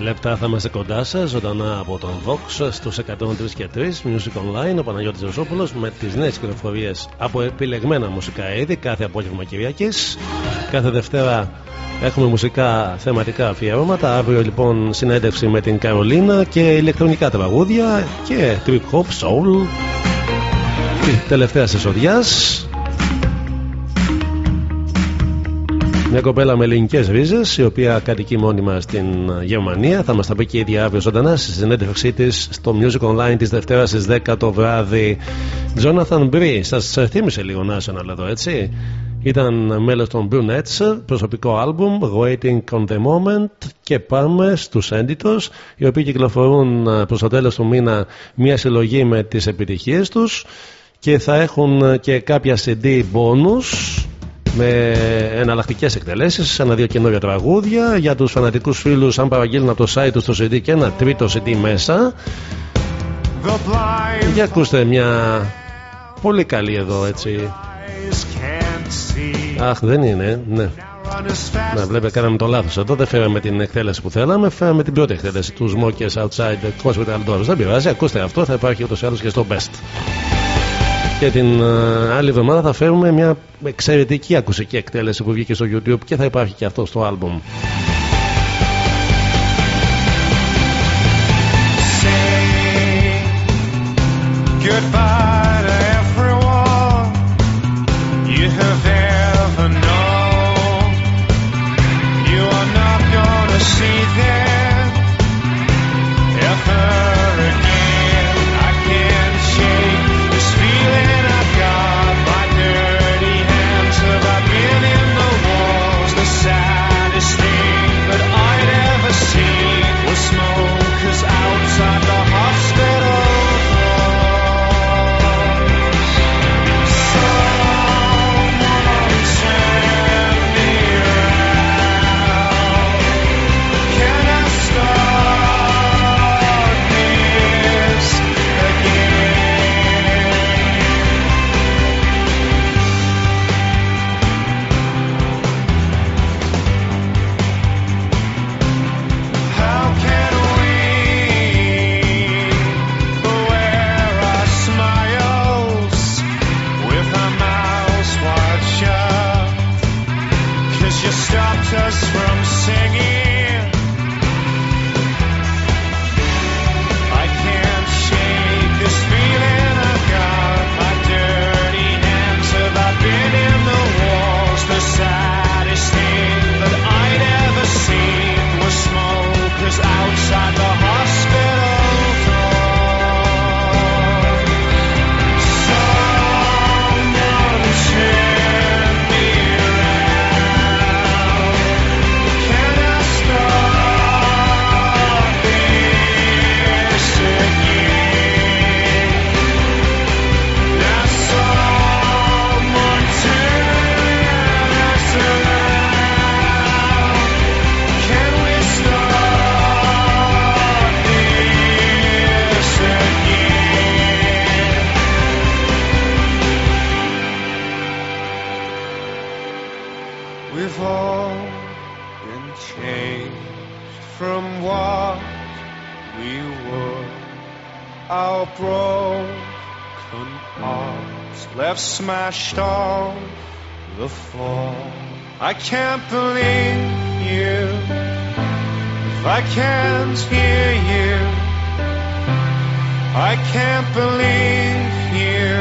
Speaker 1: Λεπτά θα είμαστε κοντά σας, ζωντανά από τον Vox στους 103 και 3 Music Online. Ο Παναγιώτης Ζωσόπουλο με τις νέες κυκλοφορίες από επιλεγμένα μουσικά είδη κάθε απόγευμα Κυριακής. Κάθε Δευτέρα έχουμε μουσικά θεματικά αφιερώματα. Αύριο λοιπόν συνέντευξη με την Καρολίνα και ηλεκτρονικά τραγούδια και trip hop, soul. Τη τελευταία εσοδιά. Μια κοπέλα με ελληνικές ρίζες, η οποία κατοικεί μόνιμα στην Γερμανία. Θα μας τα πει και η ίδια αύριο ζωντανά στη συνέντευξή της στο Music Online της Δευτέρας στις 10 το βράδυ. Jonathan Bree, σας θύμισε λίγο National εδώ, έτσι. Ήταν μέλος των Brunettes, προσωπικό άλμπουμ Waiting on the Moment και πάμε στους Έντιτος οι οποίοι κυκλοφορούν προς το τέλος του μήνα μια συλλογή με τις επιτυχίες τους και θα έχουν και κάποια CD bonus με εναλλακτικές εκτελέσεις, ένα-δύο καινούργια τραγούδια. Για τους φανατικούς φίλους, αν παραγγείλουν από το site τους το CD και ένα τρίτο CD μέσα. Για ακούστε μια πολύ καλή εδώ έτσι. Αχ, δεν είναι, ναι. Να βλέπετε, κάναμε το λάθος εδώ. Δεν φέραμε την εκτέλεση που θέλαμε, φέραμε την πρώτη εκτέλεση τους Smokers Outside Hospital Doors. Δεν πειράζει, ακούστε αυτό, θα υπάρχει ούτως ή άλλως και στο Best. Και την ε, άλλη εβδομάδα θα φέρουμε μια εξαιρετική ακουσική εκτέλεση που βγήκε στο YouTube και θα υπάρχει και αυτό στο άλμπουμ.
Speaker 21: Goodbye to everyone you have smashed on the floor. I can't believe you if I can't hear you. I can't believe you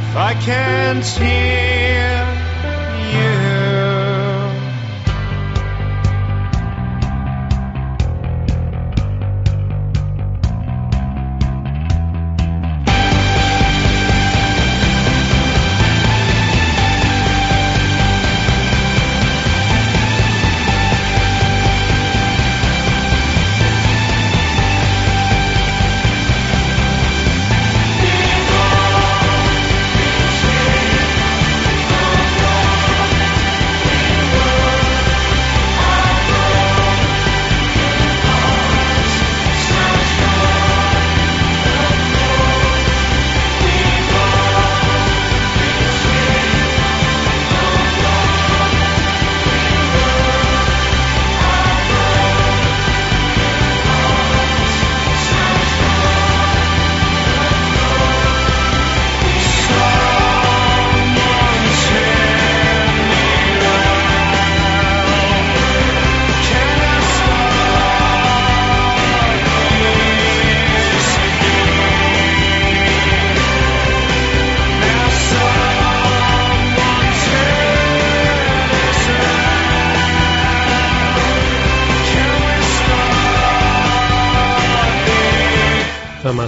Speaker 21: if I can't hear you.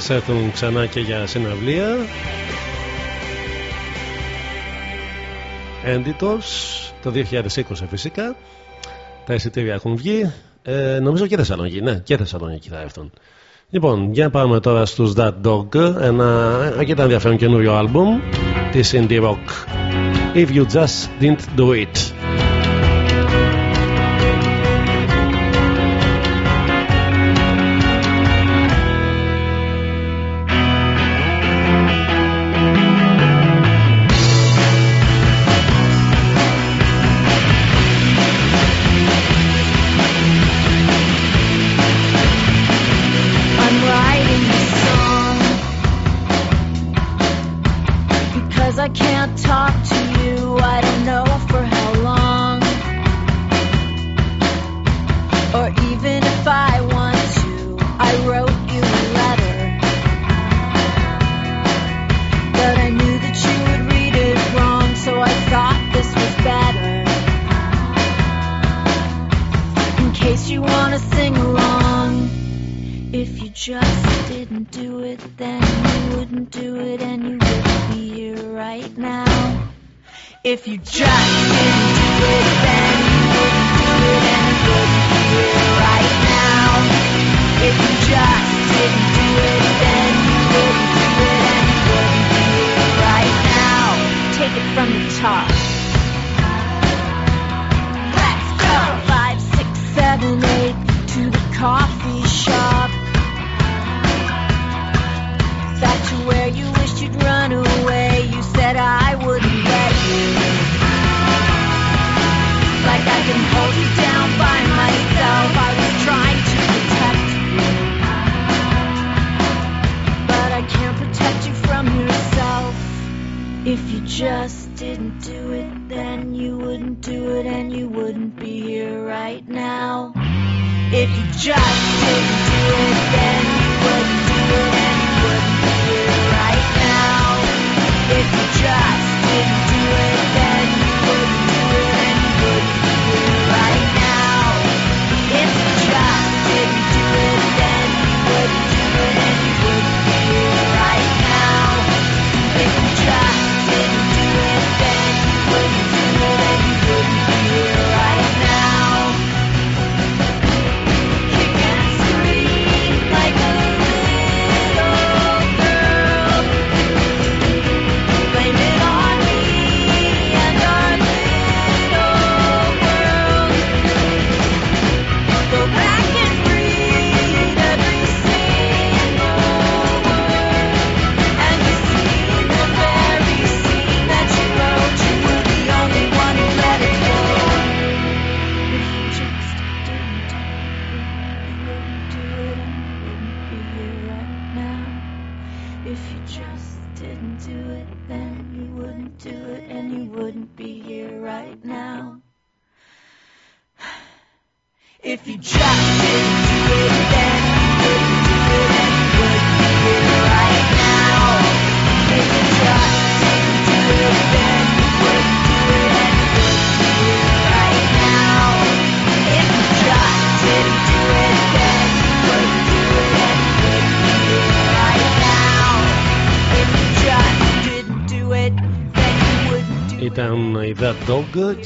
Speaker 30: μας έρθουν ξανά και για συναυλία. Editors το 2020 φυσικά. Τα εισιτήρια έχουν βγει. Ε, νομίζω και Θεσσαλονίκη ναι και Θεσσαλονίκη θα έρθουν. Λοιπόν για πάμε τώρα στους That Dog ένα αρκετά ενδιαφέρον καινούριο άλμπουμ της indie rock. If You Just Didn't Do It.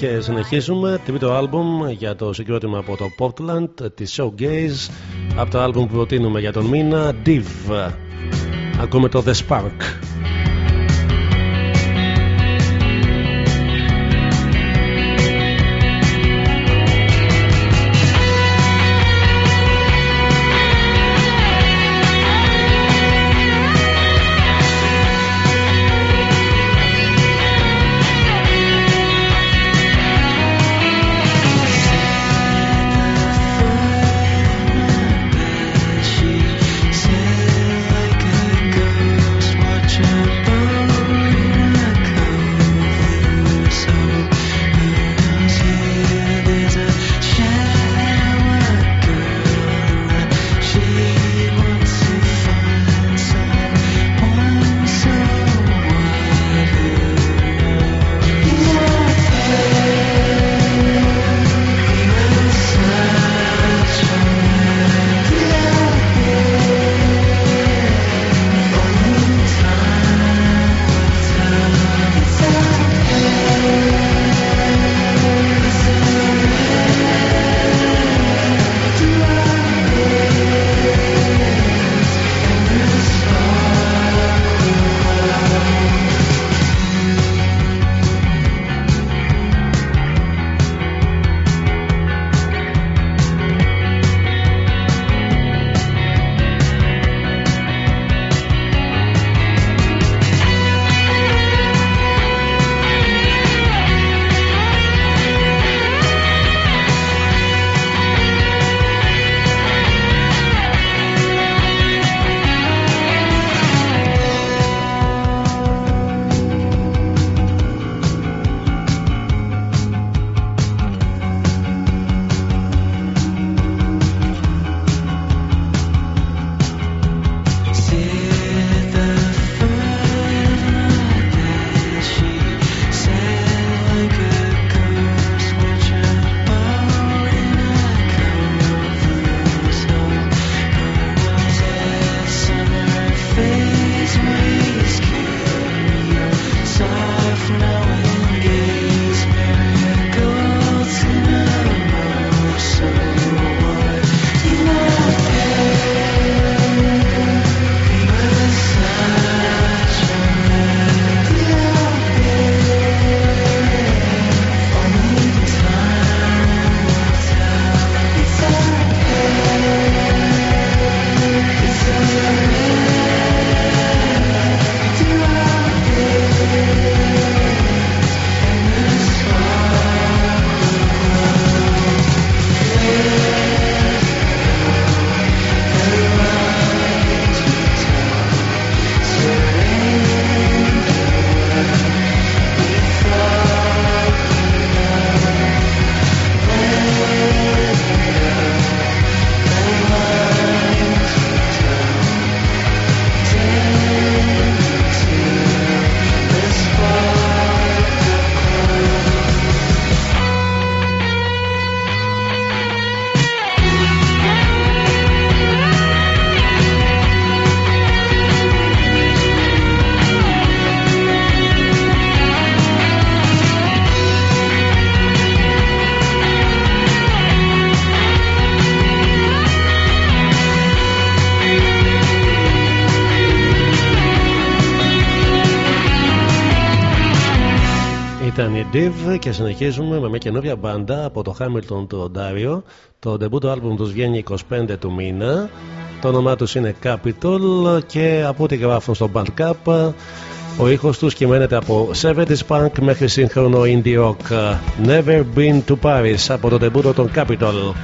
Speaker 30: Και συνεχίζουμε τρίτο άλμπουμ για το συγκρότημα από το Portland τη Showgaze από το άλμπουμ που προτείνουμε για τον μήνα Div. Ακούμε το The Spark.
Speaker 1: Danny Div και συνεχίζουμε με μια καινούργια μπάντα από το Hamilton του Οντάριο. Το debut άλμπουμ τους βγαίνει 25 του μήνα. Το όνομά τους είναι Capitol και από ό,τι γράφουν στο Bandcamp ο ήχος τους κυμαίνεται από 70s punk μέχρι σύγχρονο indie rock. Never Been to Paris από το debut των Capitol.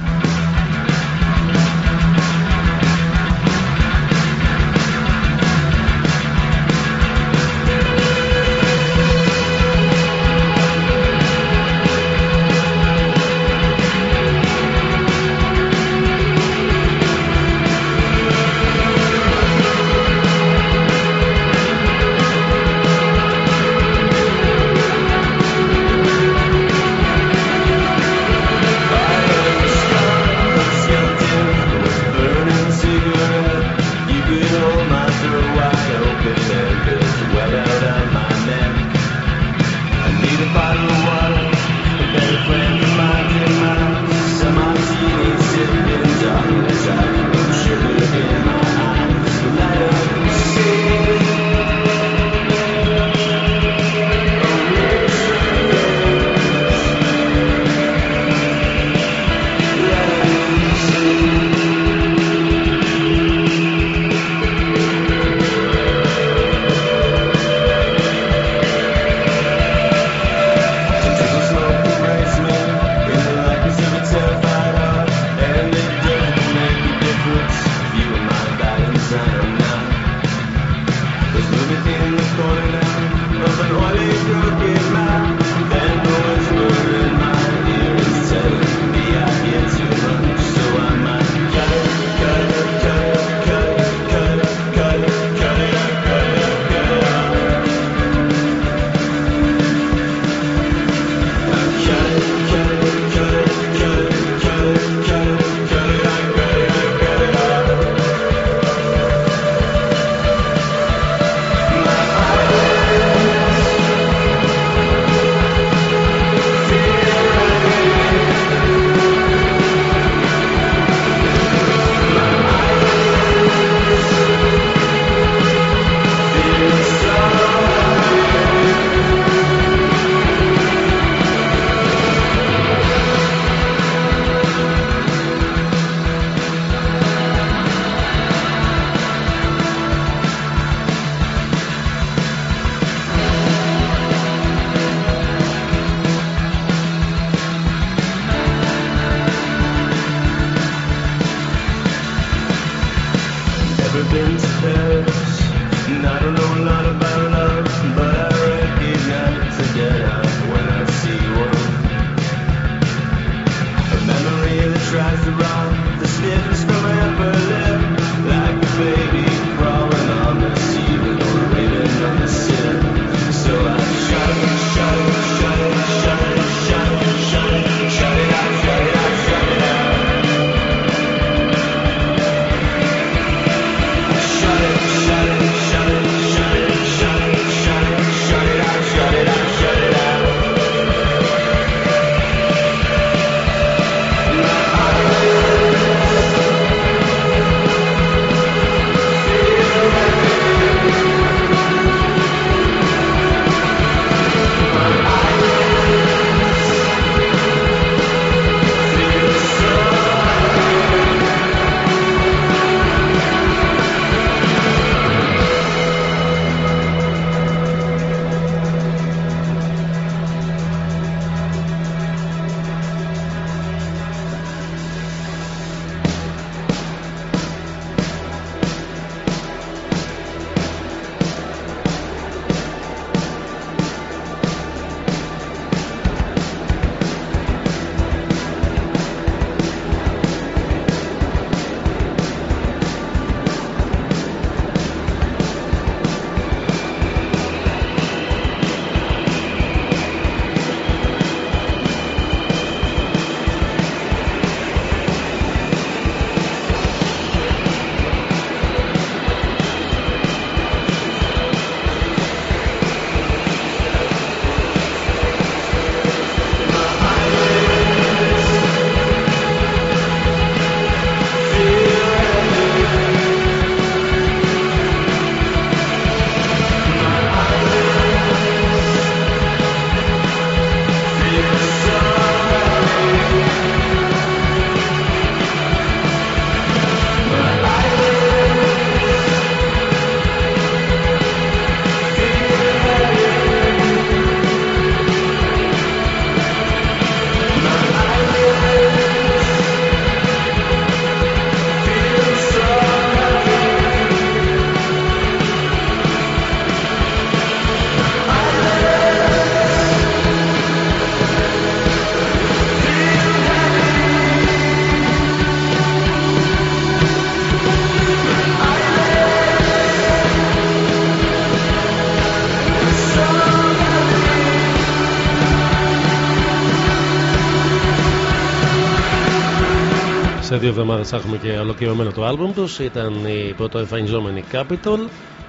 Speaker 4: Δύο εβδομάδες θα έχουμε και ολοκληρωμένο το άλμπουμ τους. Ήταν η πρωτοεμφανιζόμενη Capital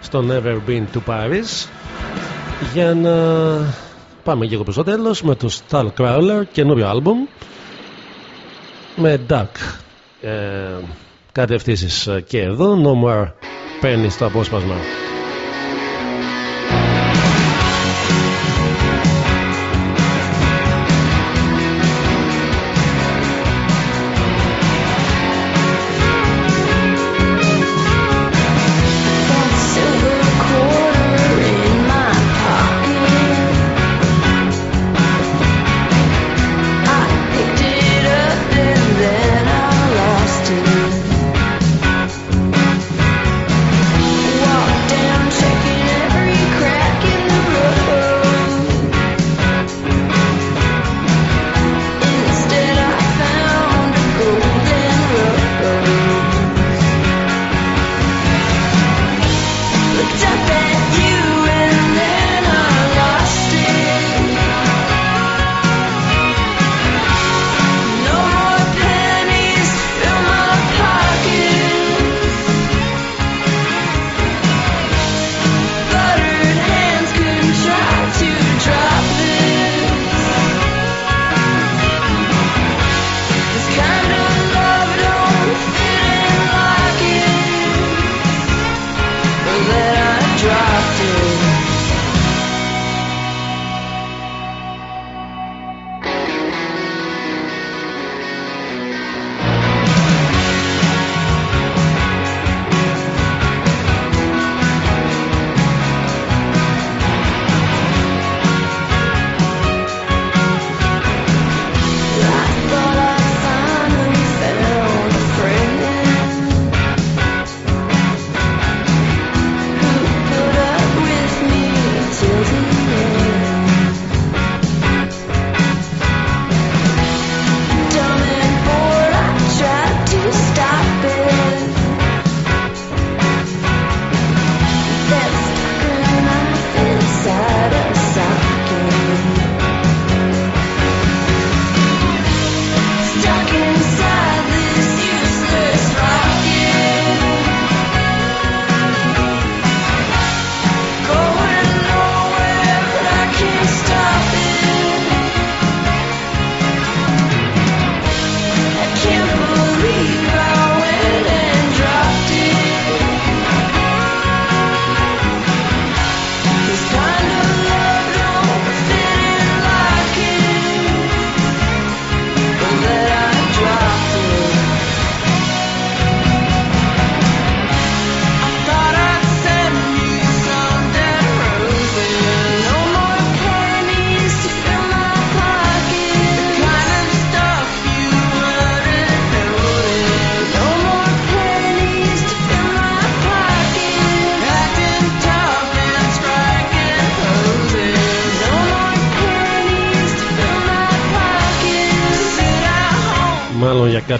Speaker 4: στο Never Been to Paris. Για να πάμε λίγο προς το τέλος με το Star Crawler, καινούριο άλμπουμ με Duck. Ε, κατευθύνσεις και εδώ. No More παίρνει στο απόσπασμα.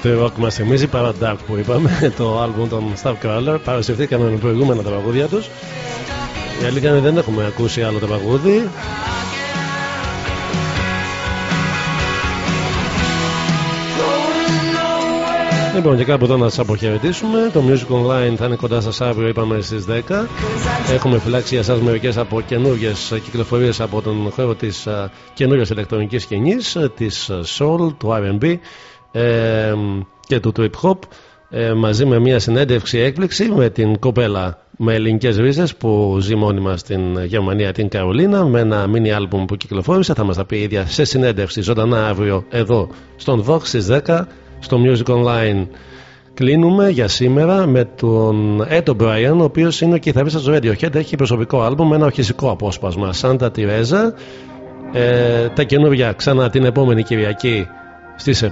Speaker 4: Κάτι ροκ μας θυμίζει παρά Dark που είπαμε το άλμπουμ των Star Crawler παρασυρθήκαμε με προηγούμενα τα τραγούδια τους. Η αλήθεια είναι δεν έχουμε ακούσει άλλο το τραγούδι Λοιπόν και κάπου εδώ να σας αποχαιρετήσουμε. Το Music Online θα είναι κοντά σας αύριο είπαμε στις 10 Έχουμε φυλάξει για σας μερικές από καινούργιες κυκλοφορίες από τον χώρο της α, καινούργιας ηλεκτρονικής σκηνής α, της α, Soul, του R&B ε, και του Trip Hop ε, μαζί με μια συνέντευξη έκπληξη με την κοπέλα με ελληνικές ρίζες που ζει μόνιμα στην Γερμανία την Καρολίνα με ένα mini album που κυκλοφόρησε θα μας τα πει η ίδια σε συνέντευξη ζωντανά αύριο εδώ στον Vox στις 10 στο Music Online Κλείνουμε για σήμερα με τον Έτο Μπράιαν, ο οποίος είναι ο κιθαρίστας του Radiohead. Έχει προσωπικό άλμπουμ με ένα ορχιστικό απόσπασμα. Σάντα Τιρέζα. Ε, τα καινούργια ξανά την επόμενη Κυριακή στις 7.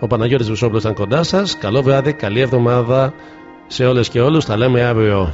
Speaker 4: Ο Παναγιώτης Βουσόπουλος ήταν κοντά σας. Καλό βράδυ, καλή εβδομάδα σε όλες και όλους. Τα λέμε αύριο.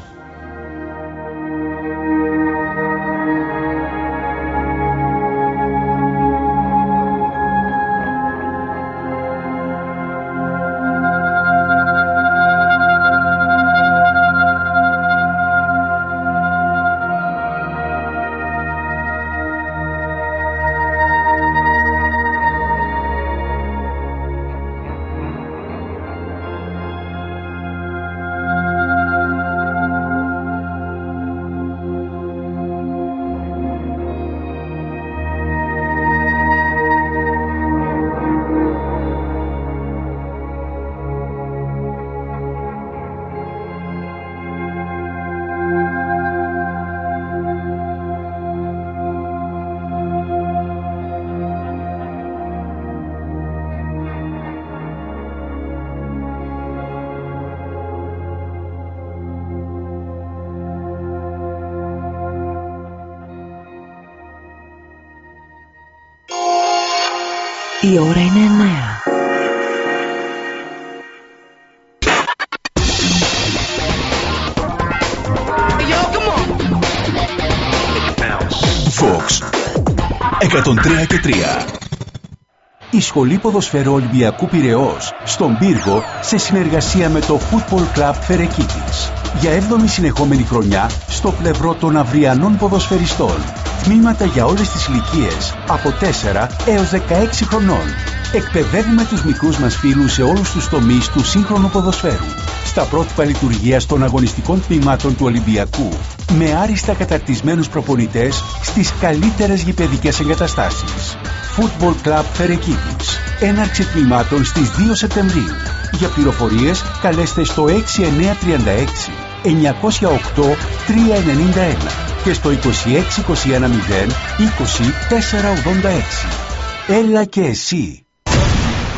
Speaker 20: 3 Η Σχολή Ποδοσφαίρου Ολυμπιακού Πυραιός στον Πύργο σε συνεργασία με το Football Club Φερεκίτης. Για 7η συνεχόμενη χρονιά στο πλευρό των αυριανών ποδοσφαιριστών. Τμήματα για όλες τις ηλικίες από 4 έως 16 χρονών. Εκπαιδεύουμε τους μικρούς μας φίλους σε όλους τους τομείς του σύγχρονου ποδοσφαίρου. Στα πρότυπα λειτουργίας των αγωνιστικών τμήματων του Ολυμπιακού. Με άριστα καταρτισμένους προπονητές στις καλύτερες γηπαιδικές εγκαταστάσεις. Football Club Φερεκίδης. Έναρξη τμήματων στις 2 Σεπτεμβρίου. Για πληροφορίες καλέστε στο 6936 908 391 και στο 26210 20 486. Έλα και εσύ.